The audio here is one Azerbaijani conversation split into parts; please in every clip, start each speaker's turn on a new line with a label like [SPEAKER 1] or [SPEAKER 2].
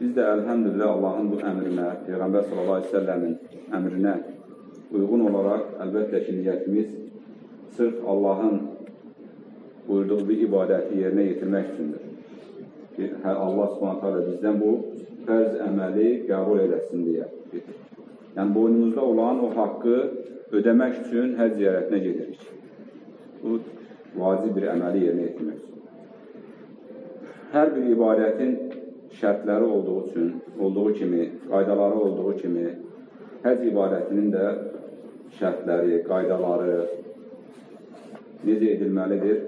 [SPEAKER 1] Biz də əlhəmdülillah Allahın bu əmrinə, Peyğəmbər səlləmin əmrinə uyğun olaraq əlbəttə ki, niyyətimiz sırf Allahın buyurduğu bir ibadəti yerinə yetirmək üçündür. Ki, hə, Allah hələ bizdən bu fərz əməli qəbul eləsin deyə. Yəni, boynumuzda olan o haqqı ödəmək üçün həc ziyarətinə gedirik. Bu, vacib bir əməli yerinə yetirmək üçün. Hər bir ibadətin şərtləri olduğu üçün, olduğu kimi, qaydaları olduğu kimi, həc ibadətinin də şərtləri, qaydaları necə edilməlidir?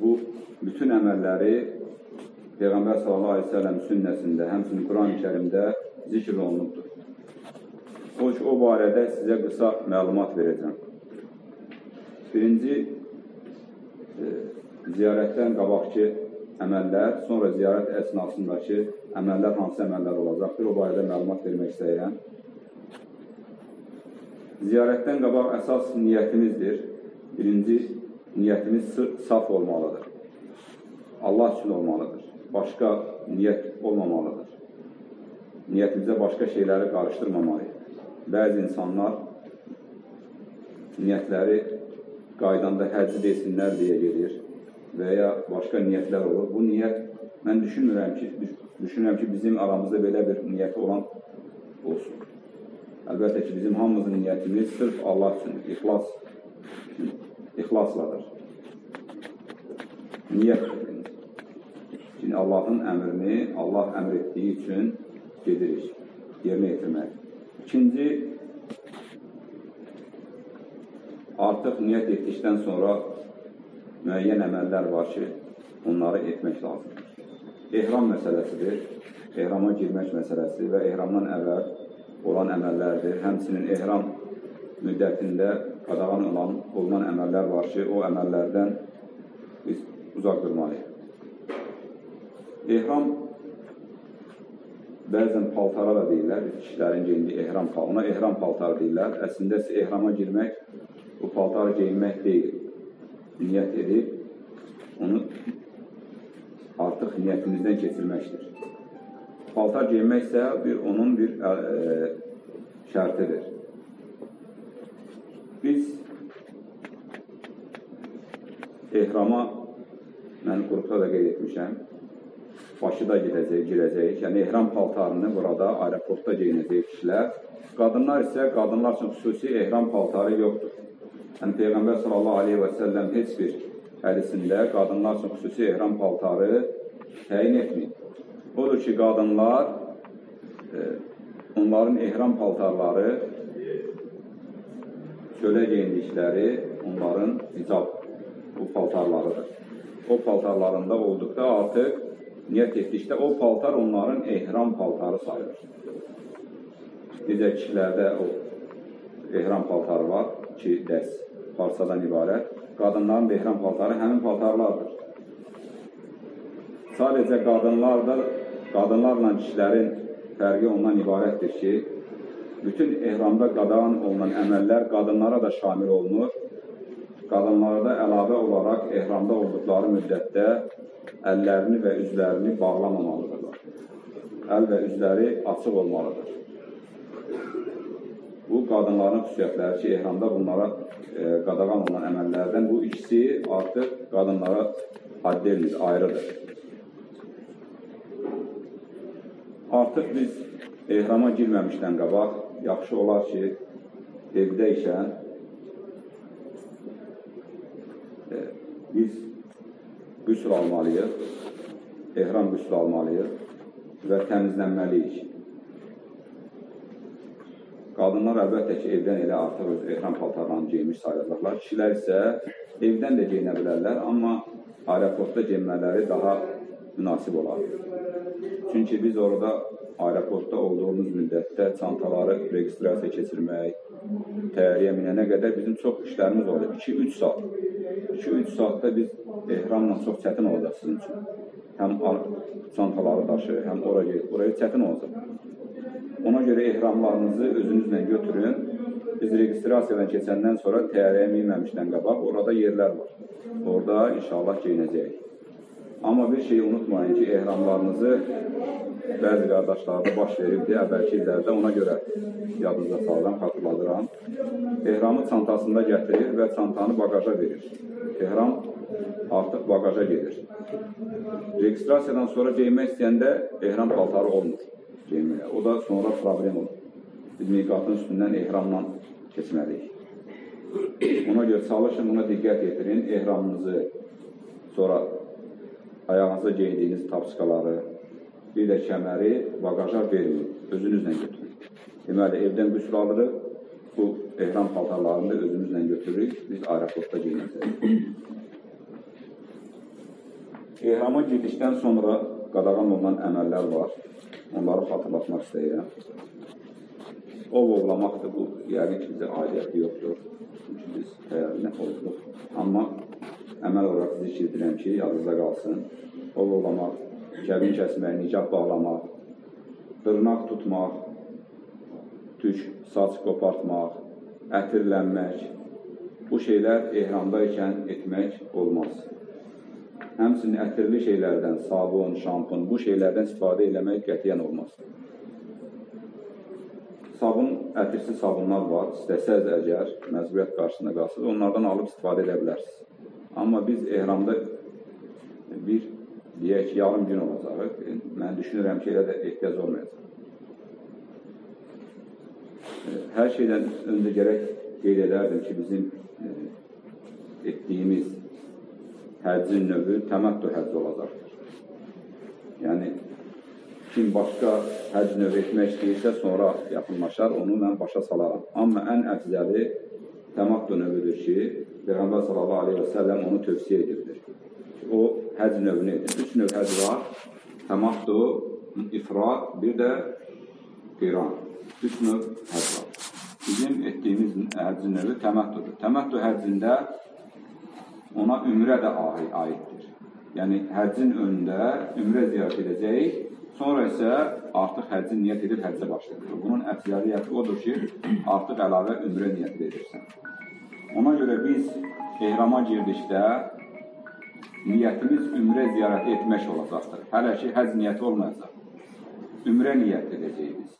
[SPEAKER 1] Bu, bütün əməlləri Peyğəmbər sellem sünnəsində, həmçinin Quran-ı kərimdə zikr olunubdur. O, o barədə sizə qısa məlumat verəcəm. Birinci, e, ziyarətdən qabaqki əməllər, sonra ziyarət əsnasındakı əməllər hansı əməllər olacaqdır, o barədə məlumat vermək istəyirəm. Ziyarətdən qabaq əsas niyyətimizdir. Birinci, niyyətimiz saf olmalıdır. Allah üçün olmalıdır. Başqa niyyət olmamalıdır. Niyyətimizə başqa şeyləri qarışdırmamalıyıq. Bəzi insanlar niyyətləri qaydanda həcc desinlər deyə gedir və ya başqa niyyətlər olur. Bu niyyət, mən düşünmürəm ki, düşünürəm ki, bizim aramızda belə bir niyyəti olan olsun. Əlbəttə ki, bizim hamımızın niyyətimiz sırf Allah üçün, ixlas üçün, ixlasladır. Niyyət üçün Allahın əmrini Allah əmr etdiyi üçün gedirik, yerinə yetirmək. İkinci, artıq niyyət etdikdən sonra müəyyən əməllər var ki, onları etmək lazımdır. Ehram məsələsidir, ehrama girmək məsələsi və ehramdan əvvəl olan əməllərdir. Həmçinin ehram müddətində qadağan olan, olunan əməllər var ki, o əməllərdən biz uzaq durmalıyıq. Ehram bəzən paltara da deyirlər, kişilərin geyindiyi ehram ona ehram paltarı deyirlər. Əslində ehrama girmək bu paltarı geyinmək deyil niyyət edib, onu artıq niyyətimizdən keçirməkdir. Paltar geymək isə bir, onun bir ə, ə, şərtidir. Biz ehrama, mən qrupda da qeyd etmişəm, Bakıda gedəcək, girəcək, yəni ehram paltarını burada aeroportda geyinəcək kişilər. Qadınlar isə qadınlar üçün xüsusi ehram paltarı yoxdur. Yəni Peyğəmbər sallallahu aleyhi və səlləm heç bir hədisində qadınlar üçün xüsusi ehram paltarı təyin etməyib. Odur ki, qadınlar e, onların ehram paltarları çölə geyindikləri onların icab bu paltarlarıdır. O paltarlarında olduqda artıq niyyət etdikdə o paltar onların ehram paltarı sayılır. Necə kişilərdə o ehram paltarı var, iki dəs parçadan ibarət. Qadınların behram paltarı həmin paltarlardır. Sadəcə qadınlarda, qadınlarla kişilərin fərqi ondan ibarətdir ki, bütün ehramda qadağan olunan əməllər qadınlara da şamil olunur. Qadınlarda əlavə olaraq ehramda olduqları müddətdə əllərini və üzlərini bağlamamalıdırlar. Əl və üzləri açıq olmalıdır. Bu qadınların xüsusiyyətləri ki, ehramda bunlara qadağan olan əməllərdən bu ikisi artıq qadınlara addeldir, ayrıdır. Artıq biz ehrama girməmişdən qabaq yaxşı olar ki, evdə ikən e, biz qüsl almalıyıq, ehram qüsl almalıyıq və təmizlənməliyik. Qadınlar əlbəttə ki, evdən elə artıq öz ehram paltarlarını geymiş sayılırlar. Kişilər isə evdən də geyinə bilərlər, amma aeroportda geyinmələri daha münasib olar. Çünki biz orada aeroportda olduğumuz müddətdə çantaları registrasiya keçirmək, təyyarəyə minənə qədər bizim çox işlərimiz olur. 2-3 saat. 2-3 saatda biz ehramla çox çətin olacaq sizin üçün. Həm çantaları daşı, həm ora gedib, oraya çətin olacaq. Ona görə ehramlarınızı özünüzlə götürün. Biz registrasiyadan keçəndən sonra təyyarəyə minməmişdən qabaq orada yerlər var. Orada inşallah geyinəcəyik. Amma bir şeyi unutmayın ki, ehramlarınızı bəzi qardaşlarda baş veribdi əvvəlki illərdə, ona görə yadınıza salıram, xatırladıram. Ehramı çantasında gətirir və çantanı bagaja verir. Ehram artıq bagaja gedir. Registrasiyadan sonra geymək istəyəndə ehram paltarı olmur geyməyə. O da sonra problem olur. Biz miqatın üstündən ehramla keçməliyik. Ona görə çalışın, buna diqqət yetirin. Ehramınızı, sonra ayağınıza geydiyiniz tapçıqaları, bir də kəməri bagaja verməyin, özünüzlə götürün. Deməli, evdən qüsül alırıq, bu ehram paltarlarını özümüzlə götürürük, biz aeroportda geyinəcəyik. Ehrama girdikdən sonra qadağan olunan əməllər var, onları xatırlatmaq istəyirəm. O ovlamaqdır, bu yəqin ki, bizə aidiyyəti yoxdur. Çünki biz xəyalini olduq. Amma əməl olaraq zikr edirəm ki, yadınızda qalsın. O ovlamaq, kəbin kəsmək, nikah bağlamaq, dırnaq tutmaq, tük, saç qopartmaq, ətirlənmək, bu şeylər ehramda ikən etmək olmaz. Həmçinin ətirli şeylərdən, sabun, şampun, bu şeylərdən istifadə eləmək qətiyyən olmaz. Sabun, ətirsiz sabunlar var. İstəsəz əgər məcburiyyət qarşısında qalsınız, onlardan alıb istifadə edə bilərsiniz. Amma biz ehramda bir deyək ki, yarım gün olacaq. Mən düşünürəm ki, elə də ehtiyac olmayacaq. Hər şeydən öncə gərək qeyd edərdim ki, bizim e, etdiyimiz həccin növü təməttü həcc olacaqdır. Yəni, kim başqa həcc növü etmək istəyirsə, sonra yaxınlaşar, onu mən başa salaram. Amma ən əfzəli təməttü növüdür ki, Peyğəmbər sallallahu aleyhi və səlləm onu tövsiyə edirdir. O həcc növünü edir. Üç növ həcc var. Təmattu, ifrat, bir də qiran. Üç növ həcc var. Bizim etdiyimiz həccin növü təməttudur. Təməttu həccində ona ümrə də aiddir. Yəni, həccin önündə ümrə ziyarət edəcəyik, sonra isə artıq həccin niyyət edib həccə başlayır. Bunun əfzəliyyəti odur ki, artıq əlavə ümrə niyyət edirsən. Ona görə biz ehrama girdikdə niyyətimiz ümrə ziyarəti etmək olacaqdır. Hələ ki, həc niyyəti olmayacaq. Ümrə niyyət edəcəyik biz.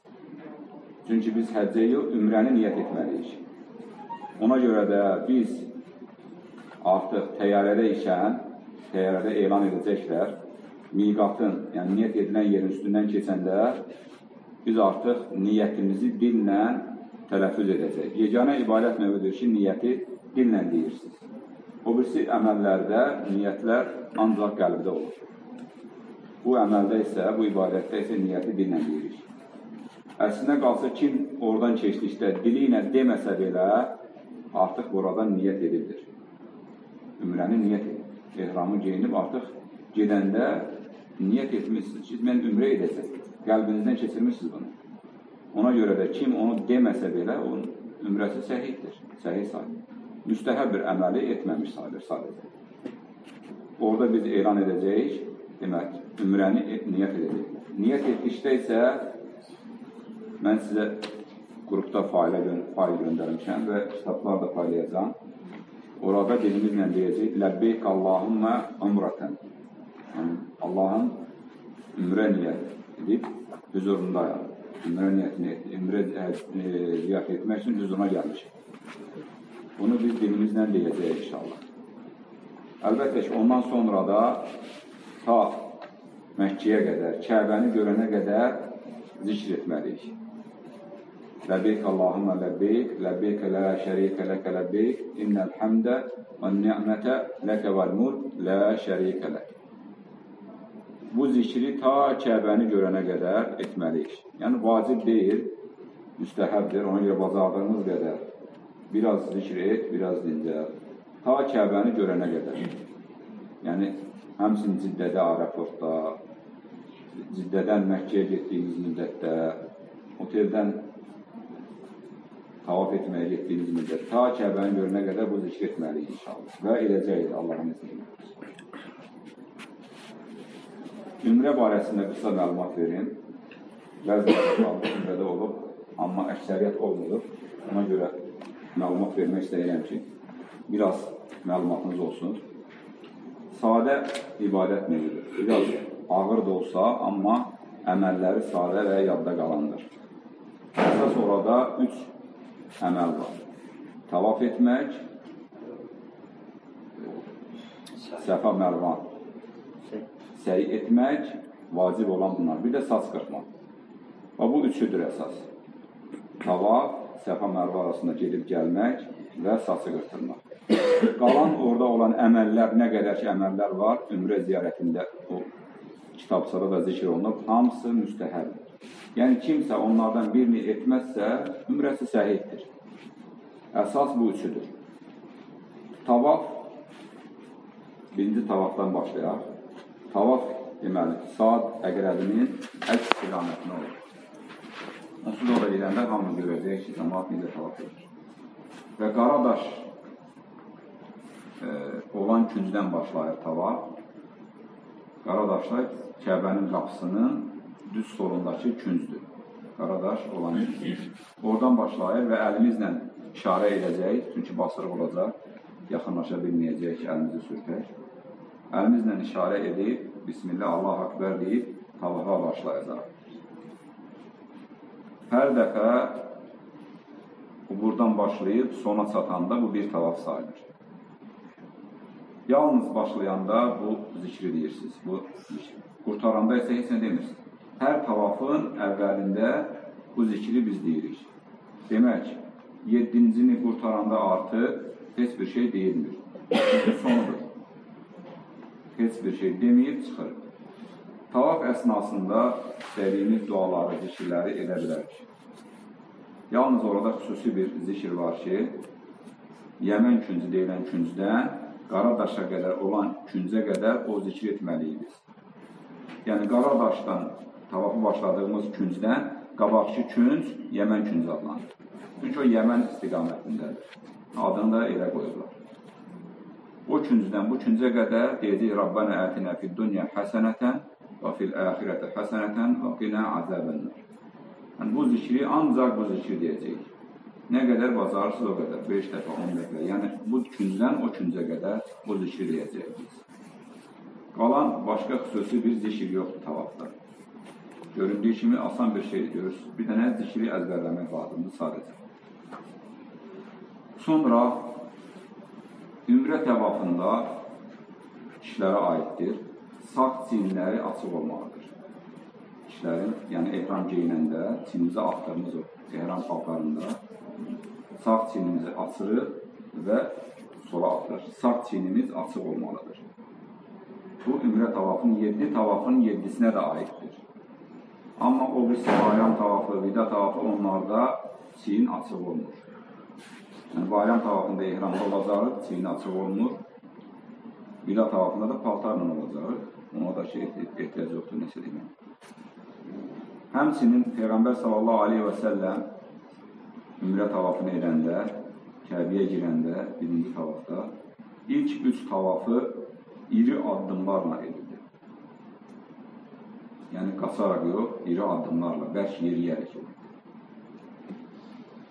[SPEAKER 1] Çünki biz həccə yox, ümrəni niyyət etməliyik. Ona görə də biz artıq təyyarədə ikən, təyyarədə elan edəcəklər, miqatın, yəni niyyət edilən yerin üstündən keçəndə biz artıq niyyətimizi dillə tələffüz edəcək. Yeganə ibadət növüdür ki, niyyəti dillə deyirsiniz. O birisi əməllərdə niyyətlər ancaq qəlbdə olur. Bu əməldə isə, bu ibadətdə isə niyyəti dillə deyirik. Əslində qalsa kim oradan keçdikdə dili ilə deməsə belə artıq buradan niyyət edilir. Ümrəni niyyət edir. Ehramı geyinib artıq gedəndə niyyət etmişsiniz ki, mən ümrə edəcəm. Qəlbinizdən keçirmişsiniz bunu. Ona görə də kim onu deməsə belə, onun ümrəsi səhihdir, səhih sayılır müstəhəb bir əməli etməmiş sayılır sadəcə. Orada biz elan edəcəyik, demək, ümrəni niyyət edəcəyik. Niyyət etdikdə isə mən sizə qrupda faylə gö fayl göndərmişəm və kitablar da paylayacağam. Orada dilimizlə deyəcək, Ləbbeyk Allahümmə umrətən. Yəni, Allahın ümrə niyyət edib hüzurundayam. Ümrə niyyətini, ümrə ziyarət etmək üçün hüzuruna gəlmişik. Bunu biz dilimizlə deyəcəyik inşallah. Əlbəttə ki, ondan sonra da ta Məkkiyə qədər, Kəbəni görənə qədər zikr etməliyik. Ləbbeyk, ləbbeyk lə şərikə ləkə ləbbeyk, innəl həmdə və ni'mətə ləkə vəl mulk, lə şərikə lək. Bu zikri ta Kəbəni görənə qədər etməliyik. Yəni, vacib deyil, müstəhəbdir, ona görə bacardığımız qədər biraz zikr et, biraz dincəl. Ta Kəbəni görənə qədər. Yəni, həmsin Ciddədə, Arafatda, Ciddədən Məkkəyə getdiyimiz müddətdə, oteldən tavaf etməyə getdiyimiz müddət, ta Kəbəni görənə qədər bu zikr etməliyik inşallah. Və edəcəyik Allahın izni ilə. Ümrə barəsində qısa məlumat verin. Bəziləri ümrədə olub, amma əksəriyyət olmuyor. Ona görə məlumat vermək istəyirəm ki, biraz məlumatınız olsun. sadə ibadət növüdür. Biraz ağır da olsa, amma əməlləri sadə və yadda qalandır. Əsas orada üç əməl var. Tavaf etmək, səfa mərvan, səy etmək, vacib olan bunlar. Bir də saç qırxmaq. Və bu üçüdür əsas. Tavaf, səfa mərva arasında gedib gəlmək və saçı qırxırmaq. Qalan orada olan əməllər, nə qədər ki əməllər var, ümrə ziyarətində o kitabçada da zikr olunub, hamısı müstəhəbdir. Yəni kimsə onlardan birini etməzsə, ümrəsi səhiddir. Əsas bu üçüdür. Tavaf, birinci tavafdan başlayaq. Tavaf deməli, saat əqrəbinin əks istiqamətinə olur. Onsuz orada gedəndə hamı görəcək ki, cəmaat necə tavaf edir. Və Qaradaş e, olan küncdən başlayır tavaf. Qaradaşlar Kəbənin qapısının düz solundakı küncdür. Qaradaş olan küncdür. Oradan başlayır və əlimizlə işarə edəcək, çünki basırıq olacaq, yaxınlaşa bilməyəcək əlimizi sürtək. Əlimizlə işarə edib, Bismillah, Allah Akbar deyib, tavafa başlayacaq. Hər dəfə buradan başlayıb sona çatanda bu bir tavaf sayılır. Yalnız başlayanda bu zikri deyirsiniz. Bu zikri. Qurtaranda isə heç nə demirsiniz. Hər tavafın əvvəlində bu zikri biz deyirik. Demək, yedincini qurtaranda artıq heç bir şey deyilmir. Sonudur. Heç bir şey deməyib çıxır. Tavaf əsnasında istədiyimiz duaları, zikirləri edə bilərik. Yalnız orada xüsusi bir zikir var ki, Yəmən küncü deyilən küncdən Qaradaşa qədər olan küncə qədər o zikr etməliyik biz. Yəni Qaradaşdan tavafı başladığımız küncdən qabaqçı künc Yəmən küncü adlanır. Çünki o Yəmən istiqamətindədir. Adını da elə qoyublar. O küncdən bu küncə qədər deyəcək Rabbana ətinə fid dunya həsənətən və fil əxirətə həsənətən və qinə azəbənlər. Yəni bu zikri ancaq bu zikri deyəcəyik. Nə qədər bacarırsınız o qədər, 5 dəfə, 10 dəfə. Yəni bu küncdən o küncə qədər bu zikri deyəcəksiniz. Qalan başqa xüsusi bir zikir yoxdur tavafda. Göründüyü kimi asan bir şey görürsünüz. Bir dənə zikri əzbərləmək lazımdır sadəcə. Sonra ümrə təvafında kişilərə aiddir. Sağ çiyinləri açıq olmalıdır. Kişilərin, yəni ehram geyinəndə çiynimizi axtırmız o ehram paltarında sağ çiynimizi açırıq və sola atırıq. Sağ çiynimiz açıq olmalıdır. Bu ümrə tavafının 7 tavafın 7-sinə də aiddir. Amma o bir bayram tavafı, vida tavafı onlarda çiyin açıq olmur. Yəni bayram tavafında ehramda olacaq, çiyin açıq olmur. Vida tavafında da paltarla olacaq. Ona da şey ehtiyac yoxdur, nəsə demək. Həmçinin Peyğəmbər sallallahu aleyhi və səlləm ümrə tavafını edəndə, Kəbiyə girəndə, birinci tavafda, ilk üç tavafı iri addımlarla edirdi. Yəni qaçaraq yox, iri addımlarla, bərk yeriyərək.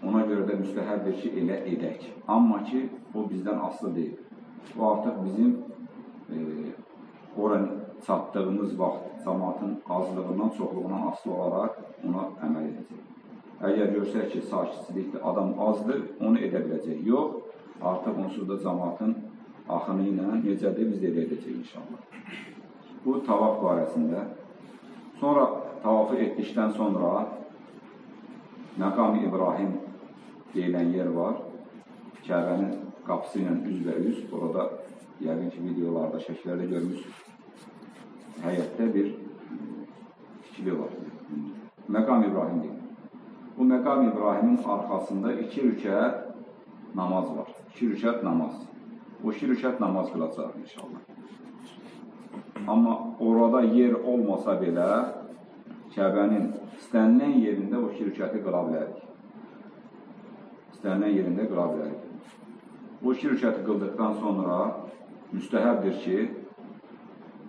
[SPEAKER 1] Ona görə də müstəhəbdir ki, elə edək. Amma ki, o bizdən aslı deyil. O artıq bizim e, ora çatdığımız vaxt cəmaatın azlığından, çoxluğundan asılı olaraq ona əməl edəcək. Əgər görsək ki, sakitçilikdir, adam azdır, onu edə biləcək. Yox, artıq onsuz da cəmaatın axını ilə necədir, biz də edə edəcək inşallah. Bu tavaf barəsində. Sonra tavafı etdikdən sonra Məqam İbrahim deyilən yer var. Kəbənin qapısı ilə üzbə-üz. Orada yəqin ki, videolarda, şəkillərdə görmüsünüz. Həyətdə bir tikili var. Məqam İbrahim deyil. Bu məqam İbrahimin arxasında iki rükət namaz var. İki rükət namaz. O iki rükət namaz qılacaq inşallah. Amma orada yer olmasa belə Kəbənin istənilən yerində o iki rükəti qıla bilərik. İstənilən yerində qıla bilərik. Bu iki rükəti qıldıqdan sonra müstəhəbdir ki,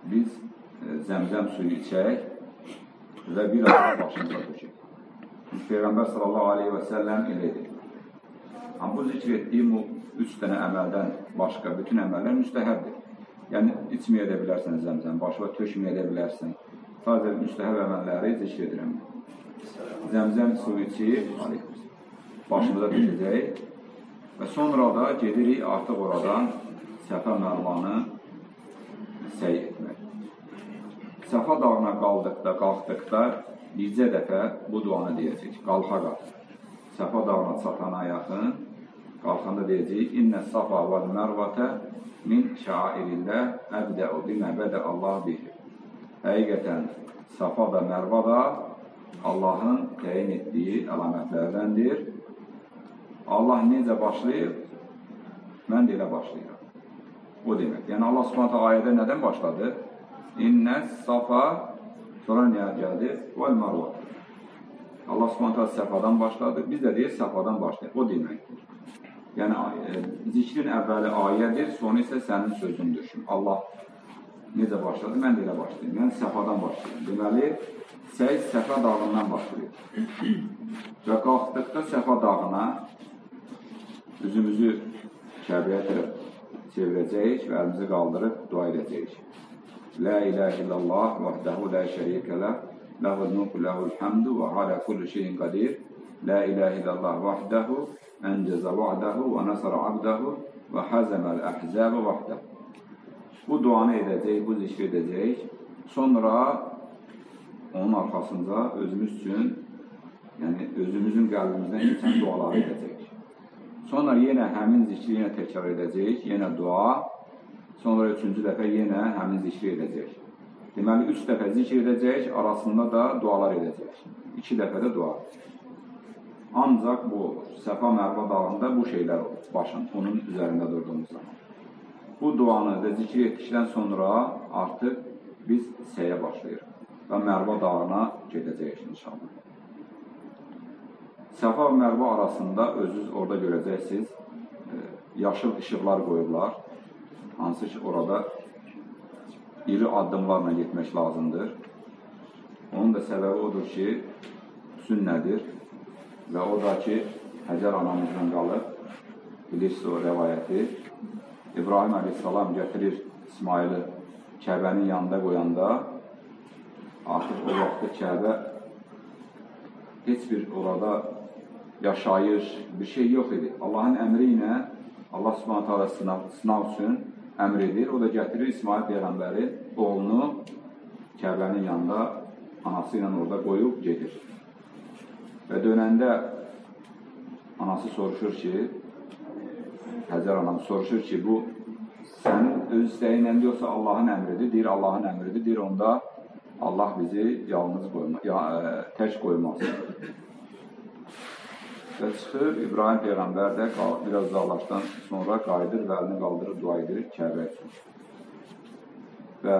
[SPEAKER 1] biz e, zəmzəm suyu içək və bir az başımıza tökək. Peyğəmbər sallallahu aleyhi və səlləm elə edir. Amma bu zikr etdiyim bu üç dənə əməldən başqa bütün əməllər müstəhəbdir. Yəni, içməyə də bilərsən zəmzəm, başına tökməyə də bilərsən. Sadəcə müstəhəb əməlləri zikr edirəm. Zəmzəm suyu içib, başımıza tökəcəyik və sonra da gedirik artıq oradan Səfə Mərvanı səy etmək. Səfa dağına qaldıqda, qalxdıqda bircə dəfə bu duanı deyəcək, qalxa qalx. Səfa dağına çatana yaxın qalxanda deyəcək, İnnə safa vəl mərvətə min şairillah əbdəu bimə bədə Allah bihi. Həqiqətən Safa və Mərva da Allahın təyin etdiyi əlamətlərdəndir. Allah necə başlayıb, mən də elə başlayıram. O demək. Yəni Allah Subhanahu ayədə nədən başladı? İnnə safa sonra nə gəldi? Vəl marva. Allah Subhanahu Səfadan başladı. Biz də deyir Səfadan başlayır. O deməkdir. Yəni e, zikrin əvvəli ayədir, sonra isə sənin sözündür. Allah necə başladı? Mən də elə başlayayım. Yəni Səfadan başlayayım. Deməli, səy Səfa dağından başlayır. Və qalxdıqda Səfa dağına üzümüzü Kəbəyə tərəf çevirəcəyik və əlimizi qaldırıb dua edəcəyik. La ilahe illallah vahdehu la şerike leh lehul mulku lehul hamdu ve ala kulli şeyin kadir. La ilahe illallah vahdehu enceze va'dehu ve nasara abdehu ve hazemel ahzabe vahdehu. Bu duanı edəcəyik, bu zikr edəcəyik. Sonra onun arxasında özümüz üçün, yəni özümüzün qəlbimizdən keçən duaları edəcəyik. Sonra yenə həmin zikri yenə təkrar edəcəyik, yenə dua. Sonra üçüncü dəfə yenə həmin zikri edəcəyik. Deməli, üç dəfə zikr edəcəyik, arasında da dualar edəcəyik. İki dəfə də dua. Ancaq bu Səfa Mərva dağında bu şeylər olur, başın, onun üzərində durduğumuz zaman. Bu duanı da zikr etdikdən sonra artıq biz səyə başlayırıq və Mərva dağına gedəcəyik inşallah. Səfa və Mərva arasında özünüz orada görəcəksiniz, yaşıl işıqlar qoyublar. Hansı ki, orada iri addımlarla getmək lazımdır. Onun da səbəbi odur ki, sünnədir və o da ki, Həcər anamızdan qalıb, bilirsiniz o rəvayəti. İbrahim əleyhissalam gətirir İsmaili Kəbənin yanında qoyanda artıq o vaxtda Kəbə heç bir orada yaşayış, bir şey yox idi. Allahın əmri ilə Allah Subhanahu taala sınav, sınav üçün əmr edir. O da gətirir İsmail peyğəmbəri oğlunu Kəbənin yanında anası ilə orada qoyub gedir. Və dönəndə anası soruşur ki, Həcər anam soruşur ki, bu sənin öz istəyinlədir, yoxsa Allahın əmridir? Deyir, Allahın əmridir. Deyir, onda Allah bizi yalnız qoymaz, ya, ə, e, tək qoymaz. Və çıxır, İbrahim Peyğəmbər də biraz uzaqlaşdan sonra qayıdır və əlini qaldırıb dua edir Kəbə üçün. Və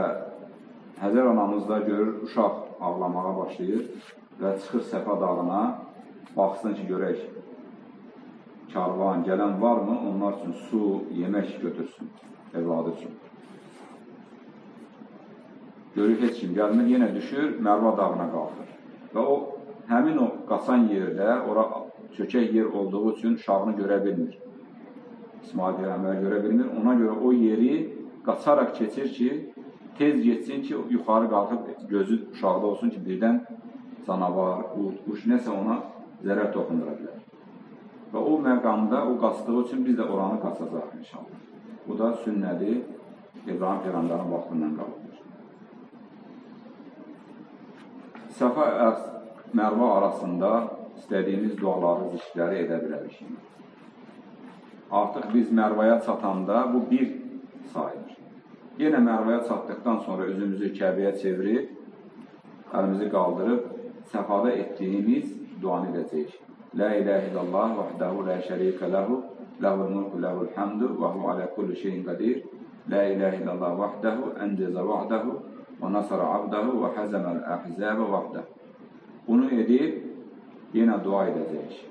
[SPEAKER 1] Həzər anamız da görür, uşaq ağlamağa başlayır və çıxır Səfa dağına, baxsın ki, görək, karvan gələn varmı, onlar üçün su, yemək götürsün evladı üçün. Görür heç kim gəlmir, yenə düşür, Mərva dağına qalxır. Və o, həmin o qaçan yerdə, ora çökək yer olduğu üçün uşağını görə bilmir. İsmail Peyğəmbər görə bilmir. Ona görə o yeri qaçaraq keçir ki, tez getsin ki, yuxarı qalxıb gözü uşaqda olsun ki, birdən canavar, qurt, quş nəsə ona zərər toxundura bilər. Və o məqamda o qaçdığı üçün biz də oranı qaçacaq inşallah. Bu da sünnədir, İbrahim Peyğəmbərin vaxtından qalır. Səfa Mərva arasında istədiyimiz duaları, zikirləri edə bilərik. Artıq biz Mərvaya çatanda bu bir sayılır. Yenə Mərvaya çatdıqdan sonra özümüzü Kəbəyə çevirib, əlimizi qaldırıb, səfada etdiyimiz duanı edəcəyik. La ilahe illallah vahdahu la şerike lehu lehul mulku lehul hamdu ve hu ala kulli şeyin kadir. La ilahe illallah vahdahu enceze vahdahu ve nasara abdahu ve hazemel ahzabe vahdahu. Bunu edip yine dua edecek.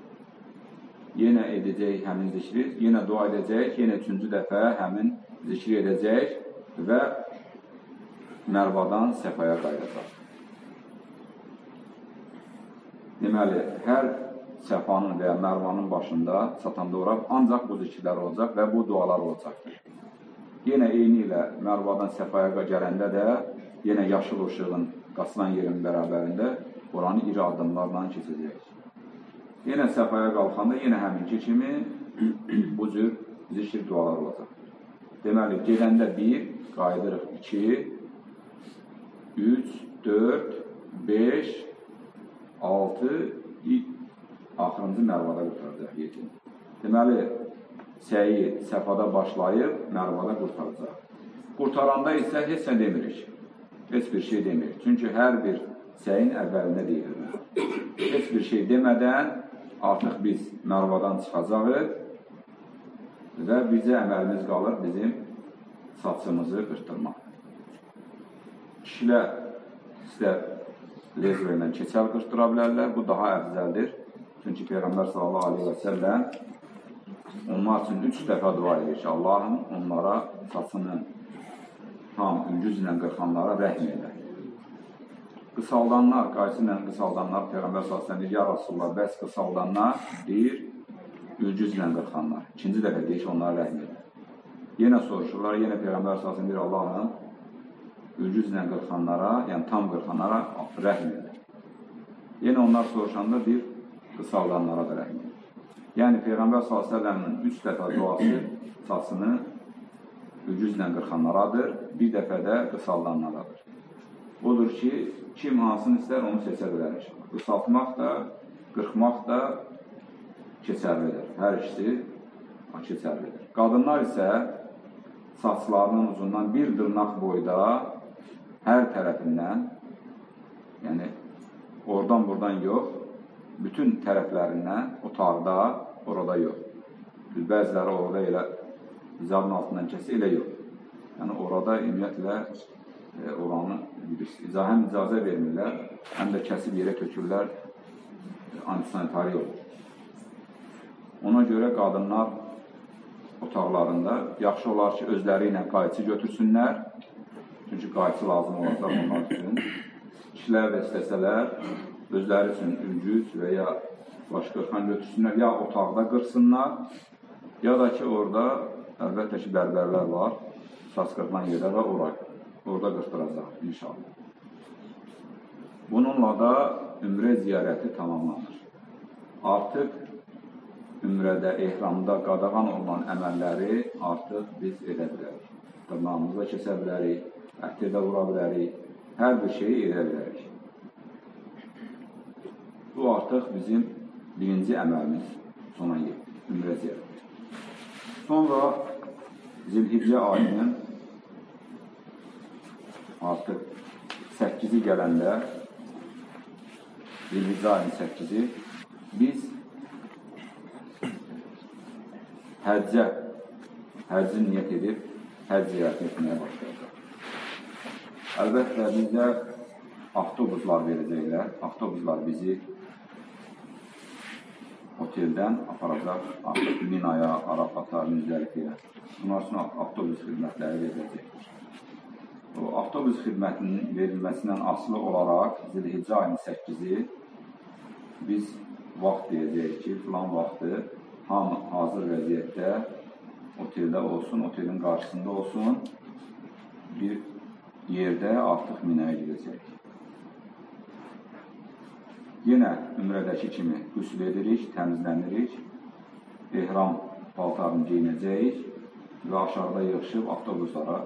[SPEAKER 1] Yine edecek həmin zikri, yine dua edecek, yine üçüncü dəfə həmin zikri edecek və Mərvadan Səfaya qayıdacaq. Deməli, hər Səfanın və ya Mərvanın başında çatanda ora ancaq bu zikirlər olacaq və bu dualar olacaqdır. Yenə eyni ilə Mərvadan Səfaya gələndə də yenə yaşıl ışığın qaçılan yerin bərabərində oranı iri addımlarla keçəcək. Yenə Səfaya qalxanda yenə həminki kimi bu cür zikir dualar olacaq. Deməli, gedəndə 1, qayıdırıq 2, 3, 4, 5, 6, axırıncı Mərvada qurtaracaq yetim. Deməli, səyi səfada başlayıb Mərvada qurtaracaq. Qurtaranda isə heç nə demirik. Heç bir şey demirik. Çünki hər bir səyin əvvəlində deyilir. Heç bir şey demədən artıq biz Mərvadan çıxacağıq və bizə əməlimiz qalır bizim saçımızı qırtırmaq. Kişilər istər lezro ilə keçəl qırtıra bilərlər. Bu daha əfzəldir. Çünki Peyğəmbər sallallahu aleyhi və səlləm onlar üçün üç dəfə dua edir ki, Allahım onlara saçını tam ülgüzlə qırxanlara rəhm elə. Qısaldanlar, qaysı ilə qısaldanlar Peyğəmbər sallallahu aleyhi və səlləm ya Rasulullah, bəs qısaldanlar deyir, ülgüzlə qırxanlar. İkinci dəfə deyir ki, onlara rəhm elə. Yenə soruşurlar, yenə Peyğəmbər sallallahu aleyhi və səlləm deyir, Ülgüzlə qırxanlara, yəni tam qırxanlara rəhm elə. Yenə onlar soruşanda bir qısaldanlara da rəhm edir. Yəni Peyğəmbər s.ə.v-in üç dəfə duası saçını ücüzlə qırxanlaradır, bir dəfə də qısaldanlaradır. Odur ki, kim hansını istər onu seçə bilər. Qısaltmaq da, qırxmaq da keçərlidir. Hər ikisi keçərlidir. Qadınlar isə saçlarının uzundan bir dırnaq boyda hər tərəfindən, yəni oradan buradan yox, bütün tərəflərindən otaqda, orada yox. Bəziləri orada elə izahın altından kəsi, elə yox. Yəni orada ümumiyyətlə e, oranı izah həm icazə vermirlər, həm də kəsib yerə tökürlər, e, antisanitari olur. Ona görə qadınlar otaqlarında yaxşı olar ki, özləri ilə qayçı götürsünlər. Çünki qayçı lazım olacaq onlar üçün. Kişilər də istəsələr, özləri üçün ülgüc və ya başqa xan götürsünlər, ya otaqda qırsınlar, ya da ki, orada əlbəttə ki, bərbərlər var, saç qırılan yerdə və ora, orada qırtıracaq inşallah. Bununla da ümrə ziyarəti tamamlanır. Artıq ümrədə, ehramda qadağan olan əməlləri artıq biz edə bilərik. Dırnağımızla kəsə bilərik, ətdə vura bilərik, hər bir şeyi edə bilərik. Bu artıq bizim birinci əməlimiz sona yetdi, ümrə ziyarəti. Sonra Zilhiccə ayının artıq 8-i gələndə Zilhiccə ayının 8-i biz həccə, həcci niyyət edib həcc ziyarət etməyə başlayacaq. Əlbəttə, bizdə avtobuslar verəcəklər. Avtobuslar bizi oteldən aparacaq artıq Minaya, Arafata, Müzdəlifəyə. Bunlar üçün avtobus xidmətləri veriləcək. O avtobus xidmətinin verilməsindən asılı olaraq Zilhiccə ayının 8-i biz vaxt deyəcəyik ki, filan vaxtı hamı hazır vəziyyətdə oteldə olsun, otelin qarşısında olsun, bir yerdə artıq minəyə gedəcək. Yenə ümrədəki kimi qüsl edirik, təmizlənirik, ehram paltarını geyinəcəyik və aşağıda yığışıb avtobuslara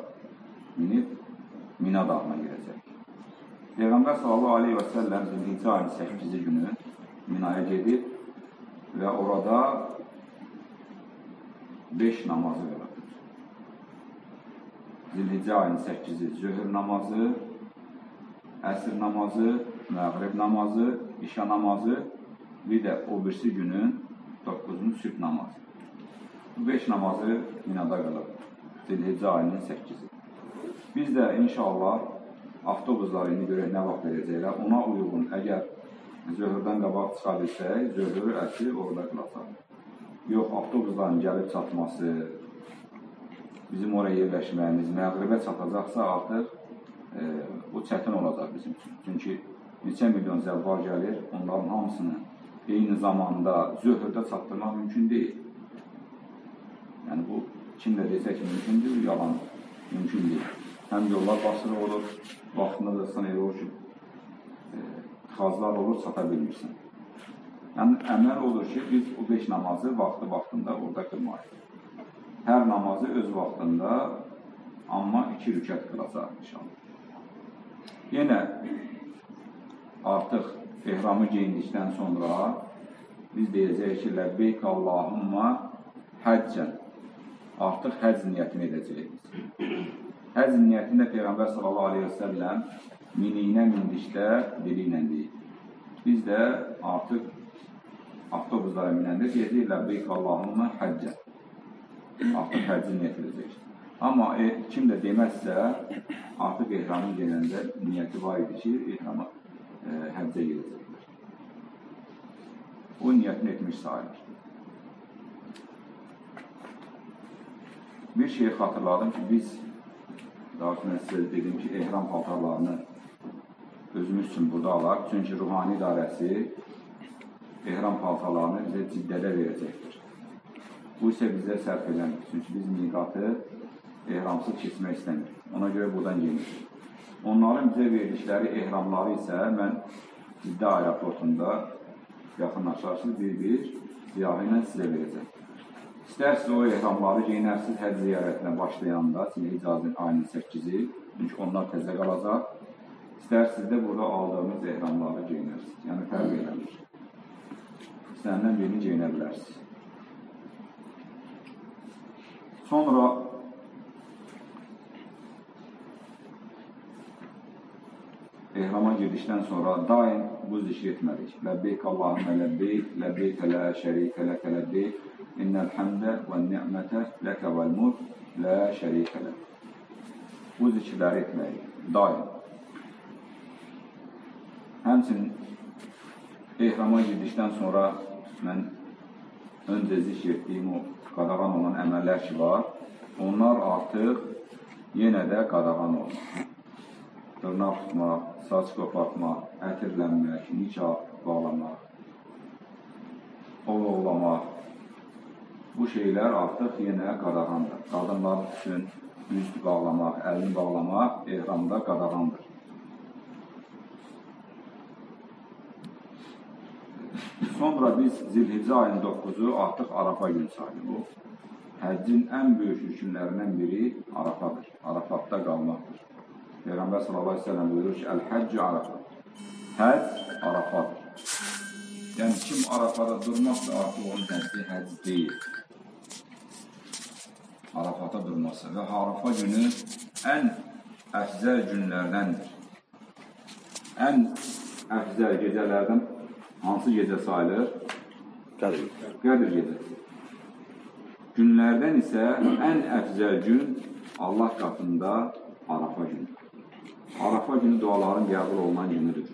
[SPEAKER 1] minib Mina dağına girəcək. Peyğəmbər sallallahu aleyhi və səlləm Zilhiccə ayının 8-ci günü Minaya gedib və orada 5 namazı qılır. Zilhiccə ayının 8-i zöhr namazı, əsr namazı, məğrib namazı, işa namazı, bir də o birisi günün 9-cu sübh namazı. Bu 5 namazı minada qalır. Zilhiccə ayının 8-i. Biz də inşallah avtobuslar indi görək nə vaxt verəcəklər. Ona uyğun, əgər zöhrdən qabaq çıxa bilsək, zöhrü əsri orada qılacaq. Yox, avtobusların gəlib çatması, bizim oraya yerləşməyimiz, məğribə çatacaqsa artıq e, bu çətin olacaq bizim üçün. Çünki neçə milyon zəvvar gəlir, onların hamısını eyni zamanda zöhrdə çatdırmaq mümkün deyil. Yəni bu kim də desə ki, mümkündür, yalandır. Mümkün deyil. Həm yollar basırıq olur, vaxtında da sana elə olur ki, e, tıxazlar olur, çata bilmirsən. Yəni, əməl odur ki, biz o beş namazı vaxtı-vaxtında orada qılmayıq. Hər namazı öz vaxtında, amma iki rükət qılacaq inşallah. Yenə artıq ehramı geyindikdən sonra biz deyəcəyik ki, Ləbbeyk Allahumma həccən. Artıq həcc niyyətini edəcəyik. Həcc niyyətində Peyğəmbər sallallahu aleyhi və səlləm miniyinə mindikdə dili ilə deyir. Biz də artıq avtobuslara minəndə deyəcəyik Ləbbeyk Allahumma həccən. Artıq həcci niyyət edəcəyik. Amma e, kim də deməzsə, artıq ehramın gələndə niyyəti var idi ki, ehrama e, həccə gedəcək o niyyətini etmiş sayılır. Bir şey xatırladım ki, biz daha sonra sizə dedim ki, ehram paltarlarını özümüz üçün burada alaq. Çünki ruhani idarəsi ehram paltarlarını bizə ciddədə verəcəkdir. Bu isə bizə sərf eləmir. Çünki biz miqatı ehramsız keçmək istəmirik. Ona görə buradan genirik. Onların bizə verdikləri ehramları isə mən Ciddə aeroportunda yaxınlaşarsınız, bir-bir siyahı ilə sizə verəcək. İstərsiniz o ehramları geyinərsiniz həcc ziyarətinə başlayanda, sizin icazın ayının 8-i, çünki onlar təzə qalacaq. İstərsiniz də burada aldığınız ehramları geyinərsiniz. Yəni fərq eləmir. İstənilən birini geyinə bilərsiniz. Sonra ehrama girdikdən sonra daim bu zikri etmədik. Ləbbeyk Allahümə ləbbeyk, ləbbeyk lə şərikə ləkə ləbbeyk, innəl həmdə və ni'mətə ləkə vəl mulk, lə şərikə lək. Bu zikirləri etməyik, daim. Həmçin, ehrama girdikdən sonra mən öncə zikr etdiyim o qadağan olan əməllər ki var, onlar artıq yenə də qadağan olunur dırnaq tutmaq, saç qopartmaq, ətirlənmək, nikah bağlamaq, olovlamaq, bu şeylər artıq yenə qadağandır. Qadınlar üçün üz bağlamaq, əlini bağlamaq ehramda qadağandır. Sonra biz Zilhiccə ayının 9-u artıq Arafa günü sayılır. Həccin ən böyük rükünlərindən biri Arafadır. Arafatda qalmaqdır. Peyğəmbər sallallahu əleyhi və səlləm buyurur ki, "Əl-həcc Arafa." Həcc Arafadır. Yəni kim Arafada durmazsa artıq onun həcci həcc deyil. Arafata durması və Arafa günü ən əfzəl günlərdəndir. Ən əfzəl gecələrdən hansı gecə sayılır?
[SPEAKER 2] Qədir.
[SPEAKER 1] Qədir gecəsi. Günlərdən isə ən əfzəl gün Allah qatında Arafa günüdür. Arafa günü duaların qəbul olunan günüdür.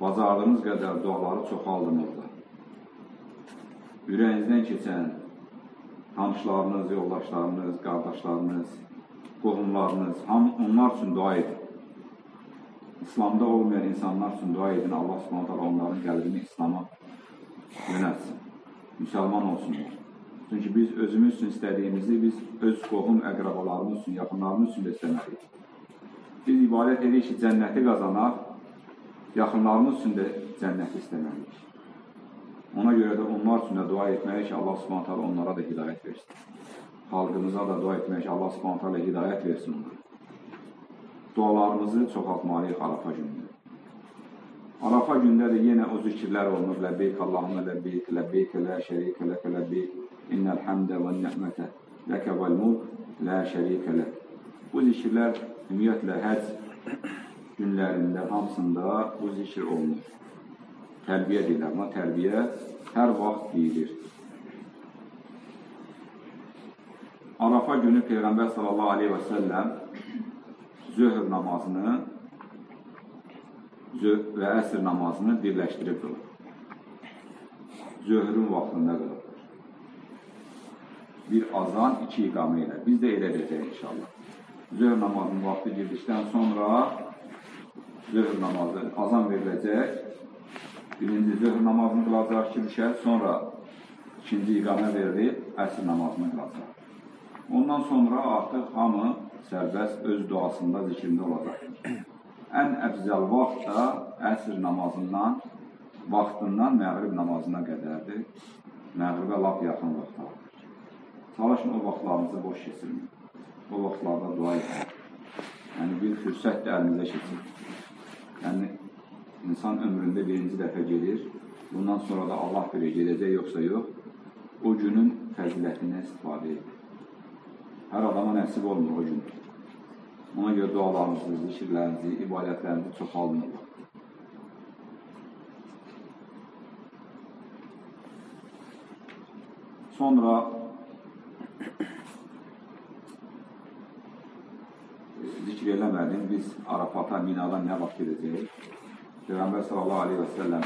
[SPEAKER 1] Bacardığınız qədər duaları çoxaldın orada. Ürəyinizdən keçən tanışlarınız, yoldaşlarınız, qardaşlarınız, qohumlarınız, ham onlar üçün dua edin. İslamda olmayan insanlar üçün dua edin. Allah subhanətə onların qəlbini İslama yönətsin. Müsəlman olsunlar. Çünki biz özümüz üçün istədiyimizi biz öz qohum əqrabalarımız üçün, yaxınlarımız üçün də istəməliyik. Biz ibadət edirik ki, cənnəti qazanaq, yaxınlarımız üçün də cənnəti istəməliyik. Ona görə də onlar üçün də dua etməliyik ki, Allah subhanət hala onlara da hidayət versin. Xalqımıza da dua etməliyik ki, Allah subhanət hala hidayət versin onlara. Dualarımızı çoxaltmalıyıq Arafa günündə. Arafa gündə də yenə o zikirlər olunur. Ləbbeyk Allahümə ləbbeyk, ləbbeyk lə şərikə ləkə ləbbeyk, innəl həmdə və nə'mətə ləkə vəl mulk, lə şərikə lək. Bu zikirlər ümumiyyətlə həcc günlərində hamısında bu zikr olunur. Tərbiyə deyirlər, amma tərbiyə hər vaxt deyilir. Arafa günü Peyğəmbər sallallahu aleyhi və səlləm zöhr namazını zöhr və əsr namazını birləşdirib qılır. Zöhrün vaxtında qılır. Bir azan, iki iqamə ilə. Biz də elə edəcəyik inşallah zöhr namazının vaxtı girdikdən sonra zöhr namazı azan veriləcək. Birinci zöhr namazını qılacaq iki rükət, sonra ikinci iqamə verilib əsr namazını qılacaq. Ondan sonra artıq hamı sərbəst öz duasında, zikrində olacaq. Ən əfzəl vaxt da əsr namazından, vaxtından məğrib namazına qədərdir. Məğribə lap yaxın vaxtlardır. Çalışın o vaxtlarınızı boş keçirməyin. O vaxtlarda dua edin. Yəni bir fürsət də əlinizə keçir. Yəni insan ömründə birinci dəfə gedir. Bundan sonra da Allah bilir gedəcək yoxsa yox. O günün fəzilətindən istifadə edin. Hər adama nəsib olmur o gün. Ona görə dualarınızı, zikirlərinizi, ibadətlərinizi çoxalın. Sonra zikr eləmədim, biz Arafata, Minadan nə vaxt gedəcəyik? Peyğəmbər sallallahu aleyhi və səlləm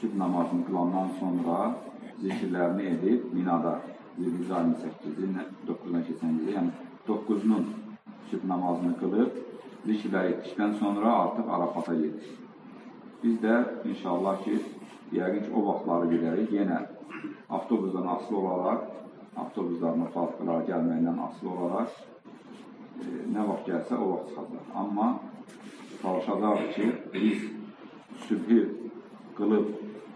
[SPEAKER 1] sübh namazını qılandan sonra zikirlərini edib Minada Zilhicə ayının 8-i, 9-dan keçən gecə, yəni 9-unun sübh namazını qılıb, zikirlər etdikdən sonra artıq Arafata gedir. Biz də inşallah ki, yəqin ki, o vaxtları gedərik, yenə avtobusdan asılı olaraq, avtobusların fabrikalara gəlməyindən asılı olaraq, e, nə vaxt gəlsə o vaxt çıxacaq. Amma çalışacaq ki, biz sübhü qılıb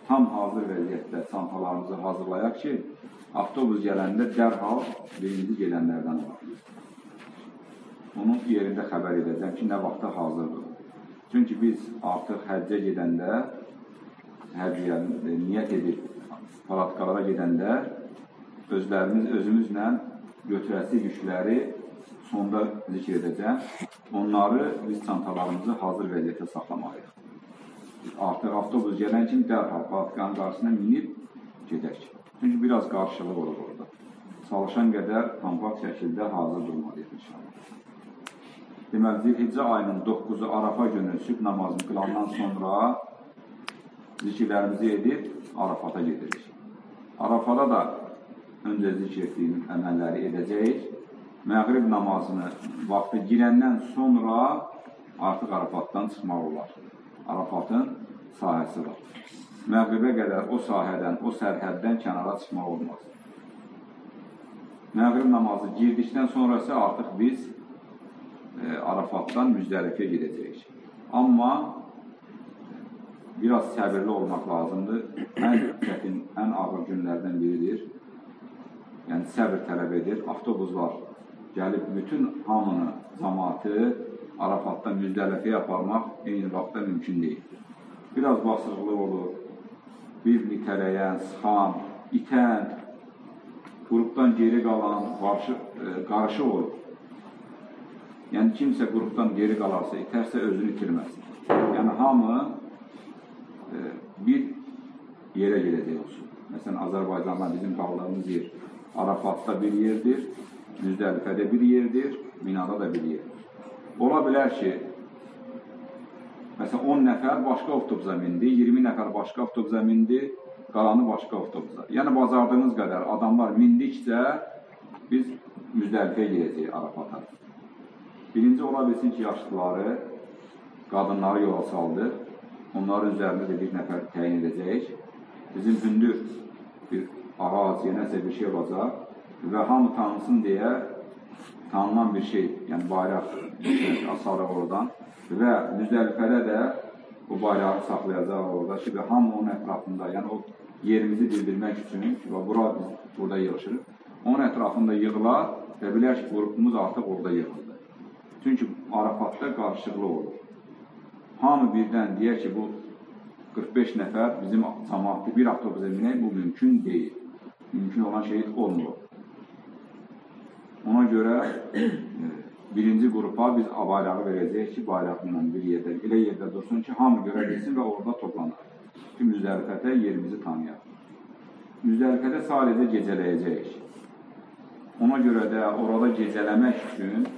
[SPEAKER 1] tam hazır vəziyyətdə çantalarımızı hazırlayaq ki, avtobus gələndə dərhal birinci gedənlərdən olaq. Onun yerində xəbər edəcəm ki, nə vaxta hazırdır. Çünki biz artıq həccə gedəndə, həcciyə niyyət edib palatkalara gedəndə özlərimiz özümüzlə götürəsi yükləri sonda zikr edəcəm. Onları biz çantalarımızı hazır vəziyyətdə saxlamalıyıq. Artıq avtobus gələn kimi dərhal palatkanın qarşısına minib gedək. Çünki biraz qarşılıq olur orada. Çalışan qədər kompakt şəkildə hazır durmalıyıq inşallah. Deməli, Zilhiccə ayının 9-u Arafa günü sübh namazını qılandan sonra zikirlərimizi edib Arafata gedirik. Arafada da öncə zikr etdiyim əməlləri edəcəyik. Məğrib namazını vaxtı girəndən sonra artıq Arafatdan çıxmaq olar. Arafatın sahəsi var məğribə qədər o sahədən, o sərhəddən kənara çıxmaq olmaz. Məğrib namazı girdikdən sonrası artıq biz e, Arafatdan Müzdəlifə gedəcəyik. Amma biraz səbirli olmaq lazımdır. Ən çətin, ən ağır günlərdən biridir. Yəni səbir tələb edir. Avtobuslar gəlib bütün hamını, cəmaatı Arafatdan Müzdəlifəyə aparmaq eyni vaxtda mümkün deyil. Biraz basırıqlı olur, bir-birini itələyən, sıxan, itən, qrupdan geri qalan, qarşı, e, qarışıq olur. Yəni, kimsə qrupdan geri qalarsa, itərsə özünü itirməsin. Yəni, hamı e, bir yerə gedəcək olsun. Məsələn, Azərbaycanda bizim qaldığımız yer Arafatda bir yerdir, Müzdəlifədə bir yerdir, Minada da bir yerdir. Ola bilər ki, Məsələn, 10 nəfər başqa avtobusa mindi, 20 nəfər başqa avtobusa mindi, qalanı başqa avtobusa. Yəni, bacardığımız qədər adamlar mindikcə biz Müzdəlifəyə gedəcəyik Arafata. Birinci ola bilsin ki, yaşlıları, qadınları yola saldı. Onların üzərində də bir nəfər təyin edəcəyik. Bizim hündür bir ağac, yenəsə bir şey olacaq və hamı tanısın deyə tanınan bir şey, yəni bayraq asarıq oradan və Müzdəlifədə də bu bayrağı saxlayacaq orada ki, və hamı onun ətrafında, yəni o yerimizi bildirmək üçün və bura biz burada yığışırıq. Onun ətrafında yığılar və bilər ki, qrupumuz artıq orada yığıldı. Çünki Arafatda qarşılıqlı olur. Hamı birdən deyər ki, bu 45 nəfər bizim cəmaatlı bir avtobusa minək, bu mümkün deyil. Mümkün olan şey olmur. Ona görə birinci qrupa biz bayrağı verəcəyik ki, bayraqla bir yerdə, elə yerdə dursun ki, hamı görə bilsin və orada toplanır. Ki, Müzdəlifətə yerimizi tanıyaq. Müzdəlifədə sadəcə gecələyəcəyik. Ona görə də orada gecələmək üçün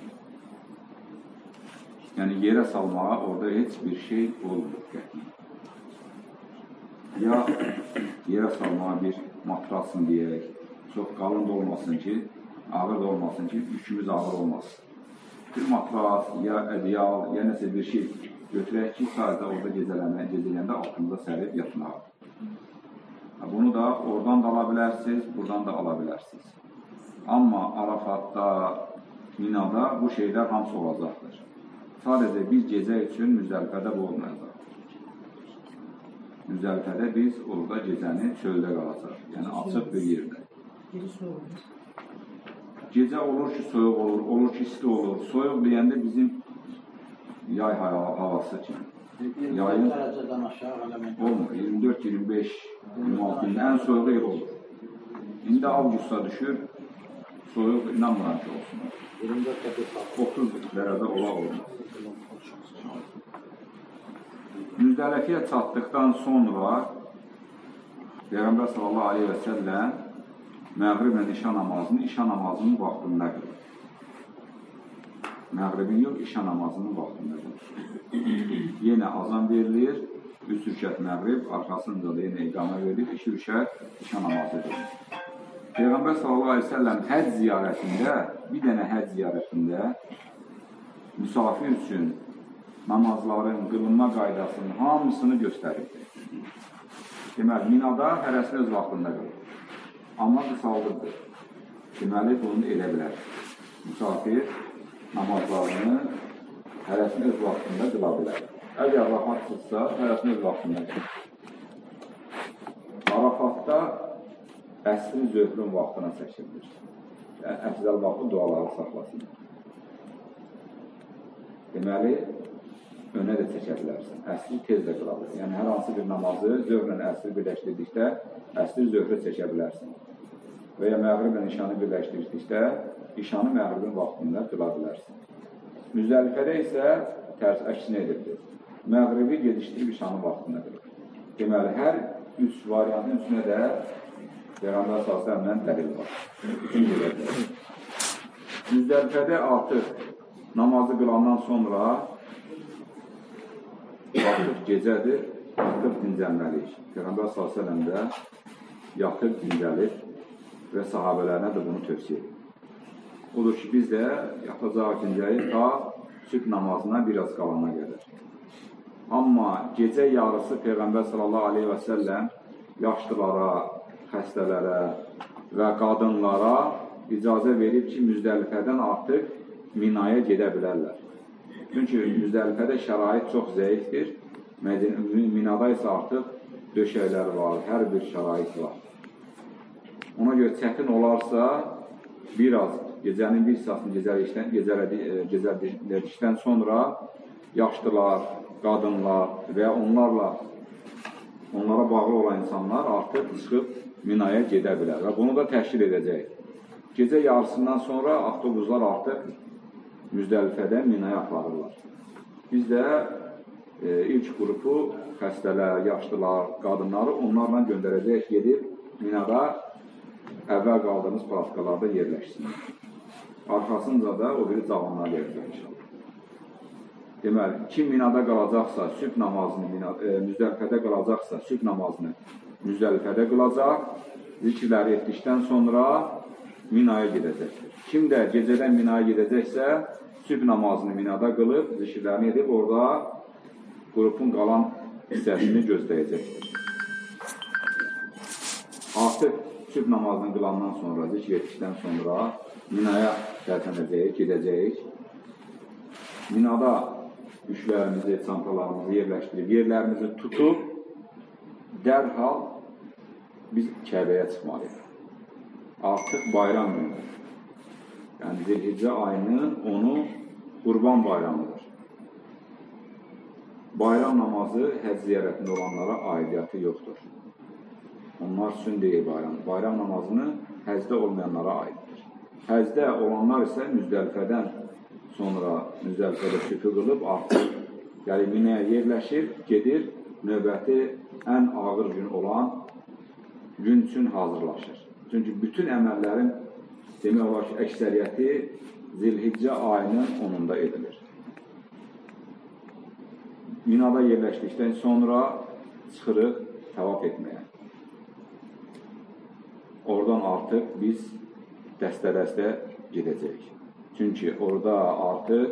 [SPEAKER 1] yəni yerə salmağa orada heç bir şey olmur. Ya yerə salmağa bir matrasın deyək, çox qalın da olmasın ki, ağır da olmasın ki, yükümüz ağır olmasın bir matras, ya ədyal, ya nəsə bir şey götürək ki, sadəcə orada gecələmə, gecələyəndə altında sərib yatmaq. Bunu da oradan da ala bilərsiniz, buradan da ala bilərsiniz. Amma Arafatda, Minada bu şeylər hamısı olacaqdır. Sadəcə bir gecə üçün Müzdəlifədə bu olmayacaq. Müzdəlifədə biz orada gecəni çöldə qalacaq. Yəni açıq bir yerdə.
[SPEAKER 2] Biri soğuk.
[SPEAKER 1] Gecə olur ki, soyuq olur, olur ki, isti olur. Soyuq deyəndə bizim yay hava, havası kimi.
[SPEAKER 3] 24
[SPEAKER 1] Yayın olmur. 24, 25, 26 ən soyuğu il olur. İndi avqustda düşür, soyuq inanmıram ki olsun.
[SPEAKER 3] 24 tepe
[SPEAKER 1] 30 dərəcə ola olmaz. Müzdəlifiyə çatdıqdan sonra Peyğəmbər sallallahu aleyhi və səlləm məğriblə işa namazını işa namazının vaxtında qılır. Məğribin yox, işa namazının vaxtında qılır. yenə azan verilir, üç rükət məğrib, arxasında da yenə iqamə verilib, iki rükət işa namazı qılır. Peyğəmbər sallallahu aleyhi və səlləm həcc ziyarətində, bir dənə həcc ziyarətində müsafir üçün namazların qılınma qaydasının hamısını göstərirdi. Deməli, Minada hərəsini öz vaxtında qılır. Amma qısaldırdı. Deməli, bunu edə bilər. Müsafir namazlarını hərəsini öz vaxtında qıla bilər. Əgər rahatsızsa, hərəsini öz vaxtında qılır. Arafatda əsrin zöhrün vaxtına çəkilir. Yəni, əfzəl vaxtı duaları saxlasın. Deməli, önə də çəkə bilərsən. Əsri tez də qıla bilər. Yəni, hər hansı bir namazı zöhrlə əsri birləşdirdikdə, əsri zöhrə çəkə bilərsən. Və ya məğriblə işanı birləşdirdikdə, işanı məğribin vaxtında qıla bilərsən. Müzdəlifədə isə tərs əksinə edirdi. Məğribi gedişdirib işanın vaxtında qılır. Deməli, hər üç variantın üstünə də Peyğəmbər s.ə.v-dən dəlil var. Bütün gedəklər. Müzdəlifədə artıq namazı qılandan sonra artıq gecədir, artıq dincəlməliyik. Peyğəmbər s.ə.v də yatıb dincəlir və sahabələrinə də bunu tövsiyə edir. Odur ki, biz də yatacaq dincəlir ta sübh namazına biraz qalana qədər. Amma gecə yarısı Peyğəmbər sallallahu aleyhi və səlləm yaşlılara, xəstələrə və qadınlara icazə verib ki, Müzdəlifədən artıq Minaya gedə bilərlər. Çünki Müzdəlifədə şərait çox zəifdir. Minada isə artıq döşəklər var, hər bir şərait var. Ona görə çətin olarsa, biraz gecənin bir saatını gecələdikdən, gecələdi, e, sonra yaşlılar, qadınlar və onlarla onlara bağlı olan insanlar artıq çıxıb Minaya gedə bilər və bunu da təşkil edəcək. Gecə yarısından sonra avtobuslar artıq Müzdəlifədən Minaya aparırlar. Biz də e, ilk qrupu xəstələr, yaşlılar, qadınları onlarla göndərəcək gedib Minada əvvəl qaldığımız praktikalarda yerləşsinlər. Arxasınca da o biri cavanlar verəcək inşallah. Deməli, kim Minada qalacaqsa, sübh namazını e, Müzdəlifədə qalacaqsa, sübh namazını Müzdəlifədə qılacaq, zikirləri etdikdən sonra Minaya gedəcəkdir. Kim də gecədən Minaya gedəcəksə, sübh namazını Minada qılıb, zikirlərini edib orada qrupun qalan hissəsini gözləyəcəkdir. Artıq sübh namazını qılandan sonra, zikr etdikdən sonra Minaya tərpənəcəyik, gedəcəyik. Minada yüklərimizi, çantalarımızı yerləşdirib, yerlərimizi tutub, dərhal biz Kəbəyə çıxmalıyıq. Artıq bayram günüdür. Yəni, Zilhiccə ayının onu qurban bayramıdır. Bayram namazı həcc ziyarətində olanlara aidiyyatı yoxdur. Onlar sünniyə bayramdır. Bayram namazını həzdə olmayanlara aiddir. Həzdə olanlar isə Müzdəlifədən sonra Müzdəlifədə şüfü qılıb artıq yəni minəyə yerləşir, gedir, növbəti ən ağır gün olan gün üçün hazırlaşır. Çünki bütün əməllərin demək olar ki, əksəriyyəti Zilhiccə ayının 10-unda edilir. Minada yerləşdikdən sonra çıxırıq təvaf etməyə. Oradan artıq biz dəstə-dəstə gedəcəyik. Çünki orada artıq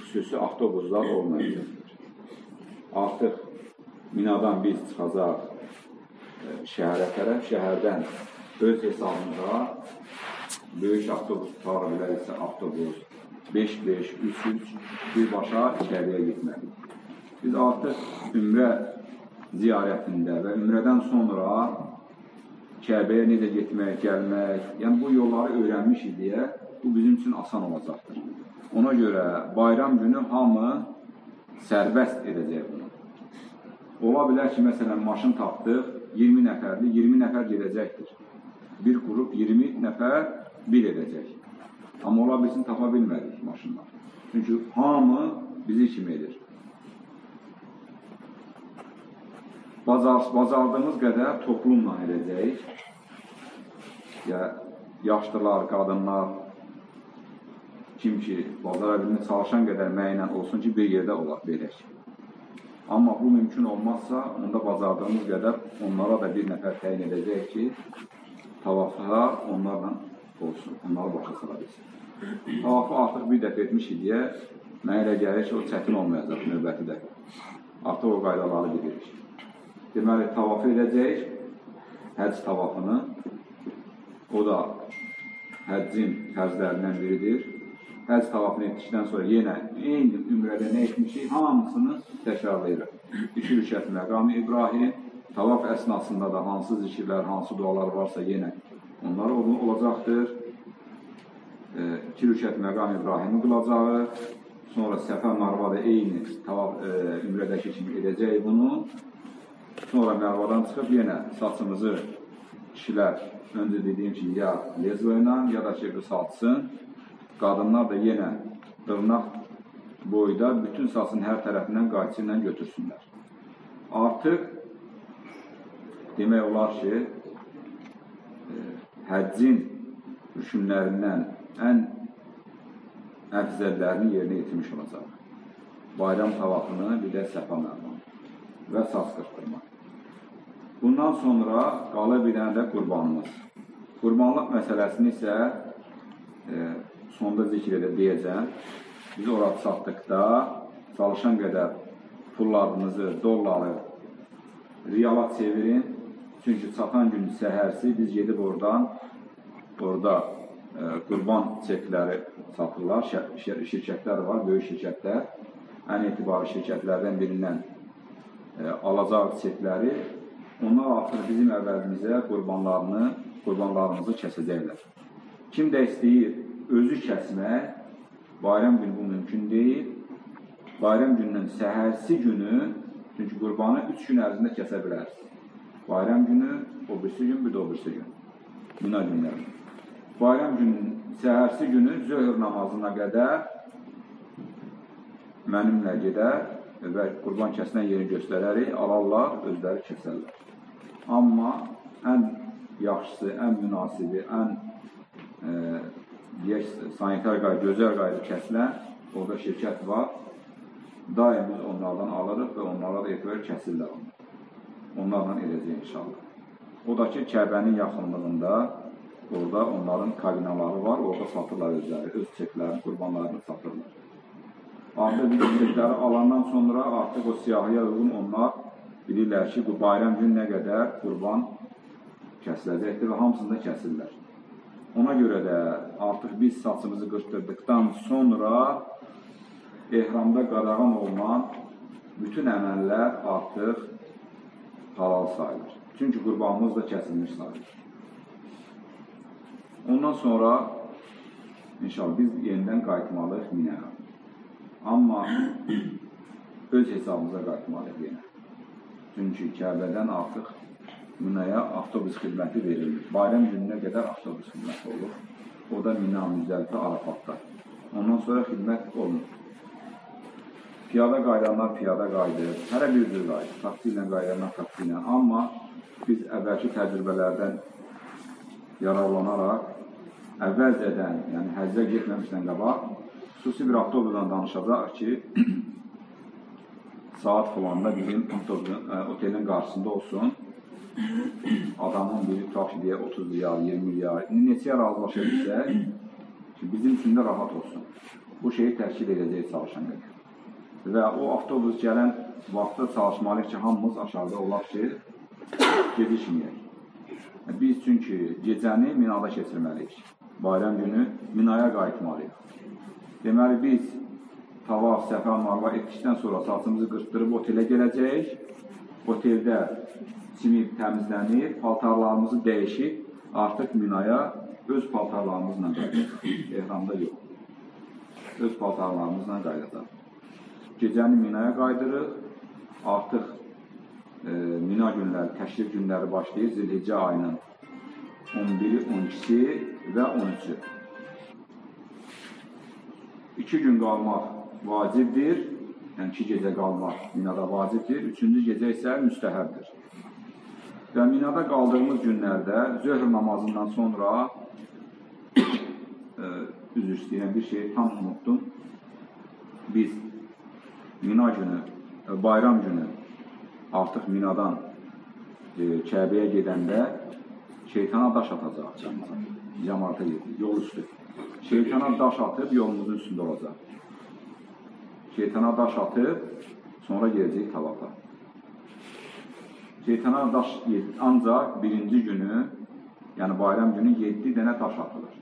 [SPEAKER 1] xüsusi avtobuslar olmayacaqdır. Artıq Minadan biz çıxacaq e, şəhərə tərəf, şəhərdən öz hesabında böyük avtobus tutara bilərsə avtobus 5-5, 3-3 birbaşa Kəbəyə getməliyik. Biz artıq ümrə ziyarətində və ümrədən sonra Kəbəyə necə getmək, gəlmək, yəni bu yolları öyrənmişik deyə bu bizim üçün asan olacaqdır. Ona görə bayram günü hamı sərbəst edəcək bunu. Ola bilər ki, məsələn, maşın tapdıq, 20 nəfərli, 20 nəfər gedəcəkdir. Bir qrup 20 nəfər bir edəcək. Amma ola bilsin tapa bilmədik maşınlar. Çünki hamı bizi kimi edir. Bacar, bacardığımız qədər toplumla edəcəyik. Ya, yaşlılar, qadınlar, kim ki, bacara bilmək çalışan qədər müəyyən olsun ki, bir yerdə olar, verək. Amma bu mümkün olmazsa, onda bacardığımız qədər onlara da bir nəfər təyin edəcək ki, tavafı onlarla olsun, onları başa sala bilsin. Tavafı artıq bir dəfə etmişik deyə mənə elə gəlir ki, o çətin olmayacaq növbəti dəfə. Artıq o qaydaları bilirik. Deməli, tavafı edəcək, həcc tavafını, o da həccin fərzlərindən biridir. Həcc tavafını etdikdən sonra yenə eyni ümrədə nə etmişik, hamısını təkrarlayırıq. İki rükət məqamı İbrahim, tavaf əsnasında da hansı zikirlər, hansı dualar varsa yenə onlar olacaqdır. E, iki rükət məqam İbrahimi qılacağı, sonra Səfə Marvada eyni tavaf e, ümrədəki kimi edəcək bunu. Sonra Mərvadan çıxıb yenə saçımızı kişilər öncə dediyim kimi ya lezvo ilə ya da ki qısaltsın. Qadınlar da yenə dırnaq boyda bütün saçın hər tərəfindən qayçı ilə götürsünlər. Artıq demək olar ki, e, həccin rükünlərindən ən əfzəllərini yerinə yetirmiş olacaq. Bayram tavafını, bir də səfa mərmanı və saç qırxdırma. Bundan sonra qalır bir dənə də qurbanımız. Qurbanlıq məsələsini isə e, sonda zikr edə deyəcəm. Biz ora çatdıqda çalışan qədər pullarınızı, dolları riyala çevirin. Çünki çatan gün səhərsi biz gedib oradan orada e, qurban çekləri satırlar. Şir şirkətlər var, böyük şirkətlər. Ən etibarlı şirkətlərdən birindən e, alacaq çekləri onlar artıq bizim əvvəlimizə qurbanlarını, qurbanlarımızı kəsəcəklər. Kim də istəyir özü kəsmək, bayram günü bu mümkün deyil. Bayram gününün səhərsi günü, çünki qurbanı 3 gün ərzində kəsə bilərsiniz. Bayram günü, o birisi gün, bir də o birisi gün. Mina günləri. Bayram gününün səhərsi günü zöhr namazına qədər mənimlə gedər və qurban kəsilən yeri göstərərik, alarlar, özləri kəsərlər. Amma ən yaxşısı, ən münasibi, ən e, deyək, sanitar qayda, gözəl qayda kəsilən, orada şirkət var. Daim biz onlardan alırıq və onlara da etibar kəsirlər onlar. Onlarla edəcək inşallah. O da ki, Kəbənin yaxınlığında orada onların kabinaları var, orada satırlar özləri, öz çeklərini, qurbanlarını satırlar. Artıq biz çekləri alandan sonra artıq o siyahıya uyğun onlar bilirlər ki, bu bayram gününə qədər qurban kəsiləcəkdir və hamısını da kəsirlər. Ona görə də artıq biz saçımızı qırxdırdıqdan sonra ehramda qadağan olunan bütün əməllər artıq halal sayılır. Çünki qurbanımız da kəsilmiş sayılır. Ondan sonra inşallah biz yenidən qayıtmalıyıq minəyə. Amma öz hesabımıza qayıtmalıyıq yenə. Çünki Kəbədən artıq Minaya avtobus xidməti verilir. Bayram gününə qədər avtobus xidməti olur. O da Mina, Müzdəlifə, Arafatda. Ondan sonra xidmət olmur. Piyada qaydanlar piyada qaydır. Hərə bir cür qaydır. Taksi ilə qaydanlar taksi ilə. Amma biz əvvəlki təcrübələrdən yararlanaraq əvvəlcədən, yəni həccə getməmişdən qabaq xüsusi bir avtobusdan danışacaq ki, saat falanda bizim e, otelin qarşısında olsun. Adamın biri tutaq ki, deyə 30 riyal, 20 riyal, neçəyə ki, bizim üçün də rahat olsun. Bu şeyi təşkil edəcək çalışan qədər. Və o avtobus gələn vaxtda çalışmalıyıq ki, hamımız aşağıda olaq ki, gecikməyək. Biz çünki gecəni minada keçirməliyik. bayram günü Minaya qayıtmalıyıq. Deməli biz tavaf, səfa, marva etdikdən sonra saçımızı qırxdırıb otelə gələcəyik. Oteldə simib təmizlənir, paltarlarımızı dəyişib artıq Minaya öz paltarlarımızla qayıdacağıq. Ehramda yox. Öz paltarlarımızla qayıdacağıq. Gecəni Minaya qaydırıq. Artıq e, Mina günləri, təşrif günləri başlayır. Zilhiccə ayının 11-i, 12-si və 13-ü. İki gün qalmaq vacibdir. Yəni iki gecə qalmaq Minada vacibdir. Üçüncü gecə isə müstəhəbdir. Və Minada qaldığımız günlərdə zöhr namazından sonra e, üzr istəyirəm bir şeyi tam unutdum. Biz Mina günü, e, bayram günü artıq Minadan e, Kəbəyə gedəndə şeytana daş atacaq. Cəmaata yol üstü. Şeytana daş atıb yolumuzun üstündə olacaq. Şeytana daş atıb sonra gedəcək tavafa. Şeytana daş ancaq birinci günü, yəni bayram günü 7 dənə daş atılır.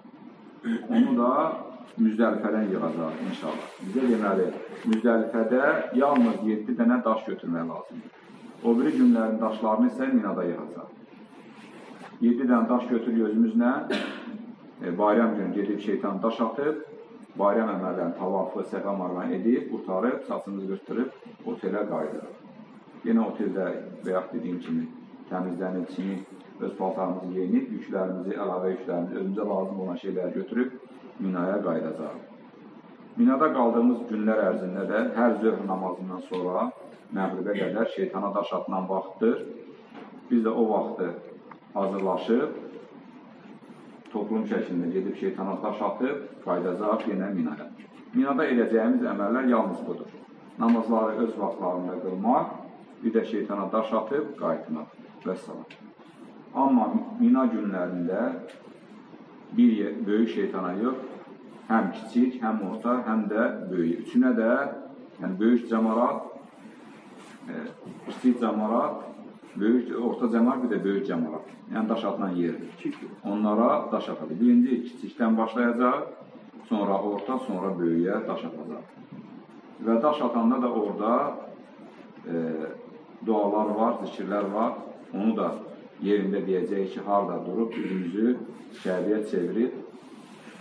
[SPEAKER 1] Onu da Müzdəlifədən yığacaq inşallah. Bizə deməli, Müzdəlifədə yalnız 7 dənə daş götürmək lazımdır. O biri günlərin daşlarını isə Minada yığacaq. 7 dənə daş götür özümüzlə, e, bayram günü gedib şeytan daş atıb, bayram əməllərini, tavafı, səfə marvan edib, qurtarıb, saçımızı qırtdırıb, otelə qayıdırıq. Yenə oteldə bayaq dediyim kimi təmizlənib, çinib, öz paltarımızı yeyinib, yüklərimizi, əlavə yüklərimizi, özümüzə lazım olan şeyləri götürüb Minaya qayıdacaq. Minada qaldığımız günlər ərzində də hər zöhr namazından sonra məğribə qədər şeytana daş atılan vaxtdır. Biz də o vaxtı hazırlaşıb toplum şəklində gedib şeytana daş atıb qayıdacaq yenə Minaya. Minada edəcəyimiz əməllər yalnız budur. Namazları öz vaxtlarında qılmaq, bir də şeytana daş atıb qayıtmaq və salam. Amma Mina günlərində bir yer, böyük şeytana yox, həm kiçik, həm orta, həm də böyük. Üçünə də yəni böyük cəmarat, e, kiçik cəmarat, böyük, orta cəmarat, bir də böyük cəmarat. Yəni daş atılan yerdir. Onlara daş atılır. Birinci kiçikdən başlayacaq, sonra orta, sonra böyüyə daş atacaq. Və daş atanda da orada e, dualar var, zikirlər var. Onu da yerində deyəcək ki, harada durub üzümüzü Kəbəyə çevirib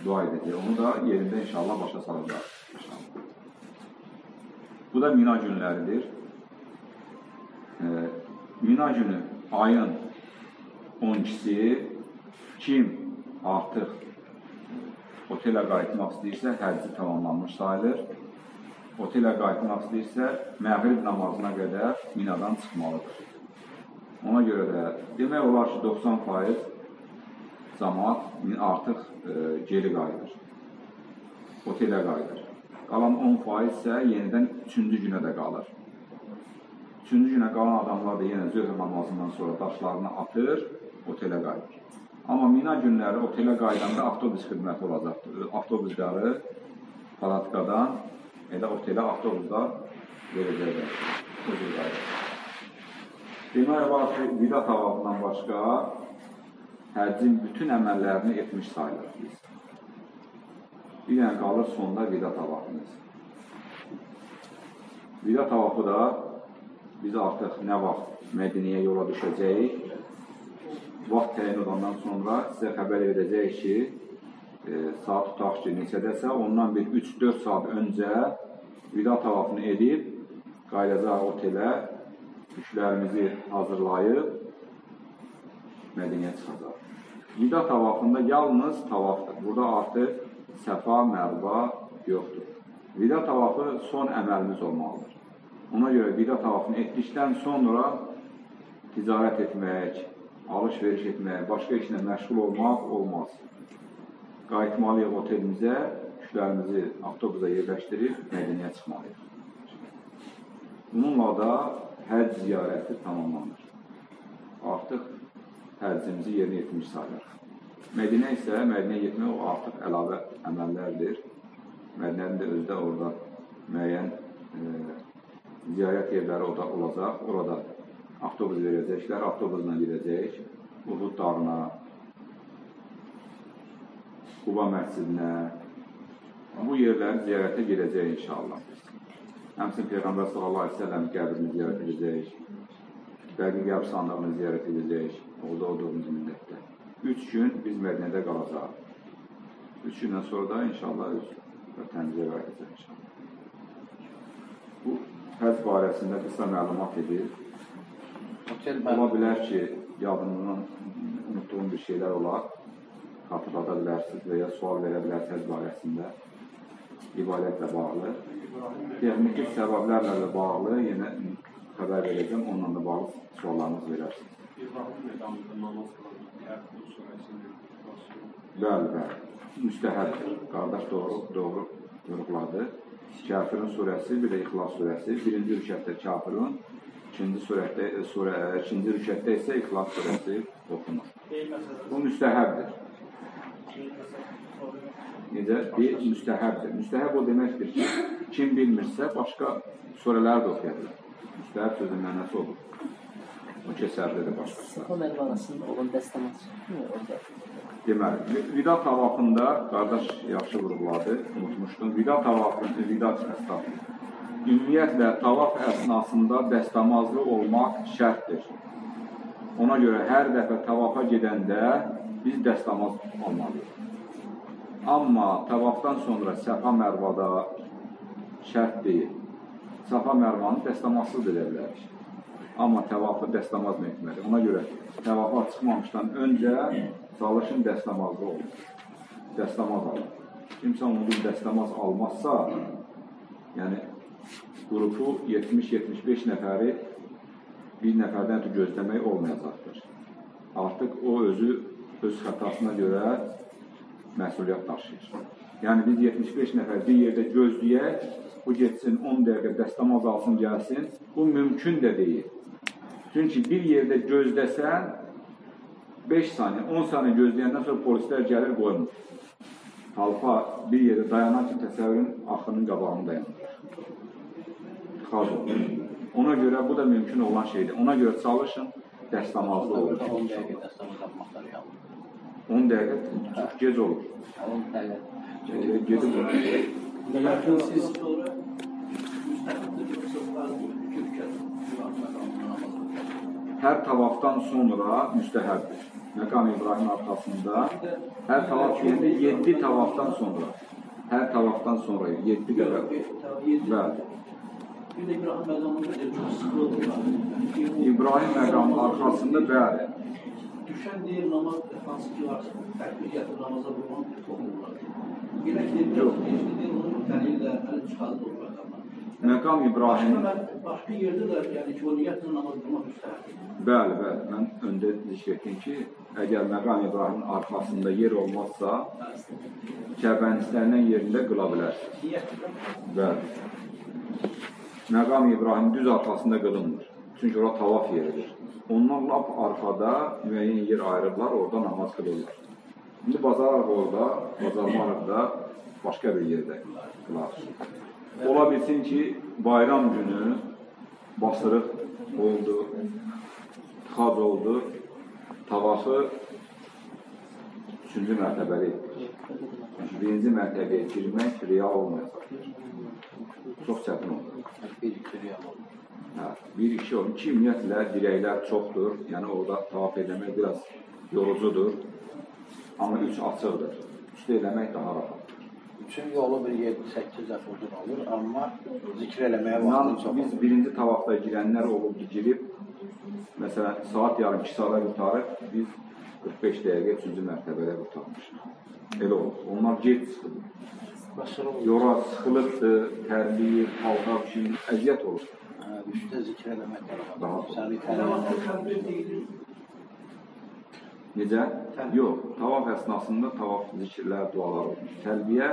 [SPEAKER 1] dua edəcək. Onu da yerində inşallah başa salacaq. Bu da Mina günləridir. E, Mina günü ayın 12-si kim artıq otelə qayıtmaq istəyirsə, həcci tamamlanmış sayılır. Otelə qayıtmaq istəyirsə, məğrib namazına qədər Minadan çıxmalıdır. Ona görə də demək olar ki, 90% cəmaat artıq e, geri qayıdır. Otelə qayıdır. Qalan 10% isə yenidən 3-cü günə də qalır. 3-cü günə qalan adamlar da yenə zöhr namazından sonra daşlarını atır, otelə qayıdır. Amma Mina günləri otelə qayıdanda avtobus xidməti olacaqdır. Avtobusları palatkadan elə otelə avtobuslar verəcəklər. O cür qayıdır. Demək olar ki, vida tavafından başqa həccin bütün əməllərini etmiş sayılır biz. Bir dənə qalır sonda vida tavafımız. Vida tavafı da biz artıq nə vaxt Mədiniyə yola düşəcəyik, vaxt təyin olandan sonra sizə xəbər verəcəyik ki, e, saat tutaq ki, neçədəsə, ondan bir 3-4 saat öncə vida tavafını edib, qayıdacaq otelə, yüklərimizi hazırlayıb Mədiniyə çıxacaq. Vida tavafında yalnız tavafdır. Burada artıq səfa, mərva yoxdur. Vida tavafı son əməlimiz olmalıdır. Ona görə vida tavafını etdikdən sonra ticarət etmək, alış-veriş etmək, başqa işlə məşğul olmaq olmaz. Qayıtmalıyıq otelimizə, yüklərimizi avtobusa yerləşdirib Mədiniyə çıxmalıyıq. Bununla da həcc ziyarəti tamamlanır. Artıq həccimizi yerinə yetirmiş sayılır. Mədinə isə, Mədinəyə getmək o artıq əlavə əməllərdir. Mədinənin də özdə orada müəyyən e, ziyarət yerləri orada olacaq. Orada avtobus verəcəklər, avtobusla gedəcək. Uhud dağına, Quba məscidinə, bu yerləri ziyarətə gedəcək inşallah. Həmçinin Peyğəmbər sallallahu əleyhi və səlləm qəbrini ziyarət edəcəyik. Bəqi qəbirstanlığını ziyarət edəcəyik. Orada olduğumuz müddətdə. 3 gün biz Mədinədə qalacağıq. 3 gündən sonra da inşallah öz vətənimizə qayıdacağıq inşallah. Bu həc barəsində qısa məlumat edir.
[SPEAKER 3] Otel
[SPEAKER 1] Ola bilər ki, yadından unutduğum bir şeylər olar. Xatırlada bilərsiniz və ya sual verə bilərsiniz barəsində. İbadətlə bağlı. Texniki səbəblərlə də bağlı yenə xəbər verəcəm. Onunla da bağlı suallarınızı verərsiniz.
[SPEAKER 2] İbrahim meydanında namaz başlıyor.
[SPEAKER 1] Bəli, bəli. Müstəhəbdir. Qardaş doğru, doğru vurğuladı. Kafirin surəsi, bir də İxlas surəsi. Birinci rükətdə kafirin, ikinci surətdə, surə, ikinci rükətdə isə İxlas surəsi oxunur. Bu müstəhəbdir. Necə? Bir müstəhəbdir. Müstəhəb o deməkdir ki, kim bilmirsə başqa surələr də oxuya bilər. Müstəhəb sözün mənası odur. O kəsərlidir başqa.
[SPEAKER 4] Safa Mərvə arasında olan dəstəmaz orada.
[SPEAKER 1] Deməli, vi- vida tavafında qardaş yaxşı vurğuladı, unutmuşdum. Vida tavafında, vida əstəğfurullah. Ümumiyyətlə tavaf əsnasında dəstəmazlı olmaq şərtdir. Ona görə hər dəfə tavafa gedəndə biz dəstəmaz almalıyıq. Amma tavafdan sonra Səfa Mərvada şərt deyil. Səfa Mərvanı dəstəmazsız edə bilərik. Amma təvafı dəstəmazla etməli. Ona görə təvafa çıxmamışdan öncə çalışın dəstəmazlı olun. Dəstəmaz alın. Kimsə onu dəstəmaz almazsa, yəni qrupu 70-75 nəfəri bir nəfərdən ötürü gözləmək olmayacaqdır. Artıq o özü öz xətasına görə məsuliyyət daşıyır. Yəni biz 75 nəfər bir yerdə gözləyək, bu getsin 10 dəqiqə dəstəmaz alsın, gəlsin. Bu mümkün də deyil. Çünki bir yerdə gözləsən 5 saniyə, 10 saniyə gözləyəndən sonra polislər gəlir qoymur. Talpa bir yerdə dayanan ki, təsəvvürün axının qabağında dayanır. Xaz olur. Ona görə bu da mümkün olan şeydir. Ona görə çalışın, dəstəmazlı olun.
[SPEAKER 3] 10 dəqiqə dəstəmaz yapmaqlar yandı.
[SPEAKER 1] 10 dəqiqə çox gec olur.
[SPEAKER 3] 10 dəqiqə.
[SPEAKER 1] Gedib
[SPEAKER 3] Lakin siz sonra müstəqillik yoksa bazı iki ülkədə
[SPEAKER 1] hər tavafdan sonra müstəhəbdir. Məqam İbrahim arxasında hər tavaf deyəndə 7 tavafdan sonra. Hər tavafdan sonra 7 dəfə. Bəli.
[SPEAKER 3] İbrahim
[SPEAKER 1] məqamı arxasında bəli.
[SPEAKER 3] Düşen diğer namaz defansı ki varsa, tekbiriyyatı namaza çok olur. Yine ki diye onun çıkardı olur adamlar.
[SPEAKER 1] Məqam İbrahim
[SPEAKER 3] ben, başka yerde de yani ki o niyetle namaz kılmak müstahak.
[SPEAKER 1] Bəli, bəli. Mən öndə zikr etdim ki, əgər məqam İbrahimin arxasında yer olmazsa, Kəbənistəndən yerində qıla bilərsiniz. Bəli. Məqam İbrahim düz arxasında qılınmır. Çünki ora tavaf yeridir. Ondan lap arxada müəyyən yer ayırıblar, orada namaz qılırlar. İndi bazar orada, bazarmarıqda başqa bir yerdə qılar. Ola bilsin ki, bayram günü basırıq oldu, tıxac oldu, tavafı üçüncü mərtəbəli. Çünki birinci mərtəbəyə girmək riya olmayacaq. Çox çətin olur. Hə, bir iki olur. İki ümumiyyətlə dirəklər çoxdur. Yəni orada tavaf eləmək biraz yorucudur. Amma üç açıqdır. Üçdə eləmək daha rahat.
[SPEAKER 3] Üçün yolu bir 7-8 dəfə uzun olur, amma zikr eləməyə vaxtın çox
[SPEAKER 1] biz
[SPEAKER 3] olur.
[SPEAKER 1] birinci tavafda girənlər olub ki, girib məsələn saat yarım 2 saata qutarıb biz 45 dəqiqə üçüncü mərtəbədə qutarmışıq. Elə olur. Onlar gec
[SPEAKER 3] olur.
[SPEAKER 1] Yora sıxılıbdır, tərliyir, paltar üçün əziyyət olur.
[SPEAKER 3] Hə, Üçdə zikr eləmək
[SPEAKER 1] Daha-.
[SPEAKER 3] Səni tələb
[SPEAKER 1] Necə? Yox, tavaf əsnasında tavaf zikirlər, dualar olur. Təlbiyə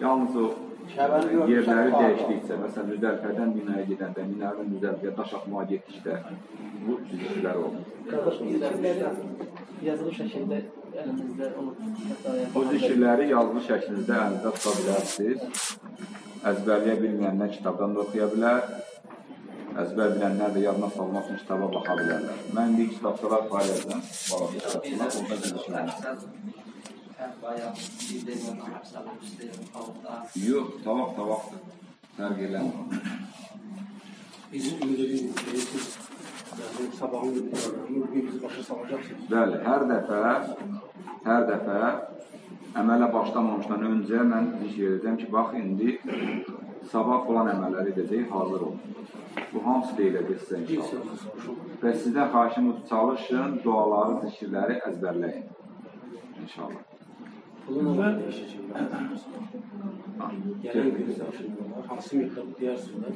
[SPEAKER 1] yalnız o yerləri dəyişdikcə, məsələn, Müzdəlifədən Minaya gedəndə, Minadan Müzdəlifəyə daş atmağa getdikdə bu
[SPEAKER 4] bu zikirləri yazılı şəkildə əlimizdə onu hətta
[SPEAKER 1] O zikirləri yazılı şəklində əlinizdə tuta bilərsiniz. Əzbərləyə bilməyənlər kitabdan da oxuya bilər. Əzbər bilənlər də yadına salmaq üçün kitaba baxa bilərlər. Mən indi kitabçalar paylaşacağım. Balaca kitabçalar, orada zikirlər. Yox, tavaq tavaqdır. Fərq eləmir.
[SPEAKER 2] Bizim ümidimiz sabahın bizi başa salacaksınız.
[SPEAKER 1] Bəli, hər dəfə hər dəfə əmələ başlamamışdan öncə mən bir şey edəcəm ki, bax indi sabah falan əməlləri edəcək, hazır olun. Bu hamısı deyiləcək sizə inşallah. Və sizdən xahişim çalışın, duaları, zikirləri əzbərləyin. İnşallah.
[SPEAKER 2] kullanılmayan iş
[SPEAKER 1] için
[SPEAKER 2] yaptığımız. Genel gözler, hasım yıkılıp diğer sular,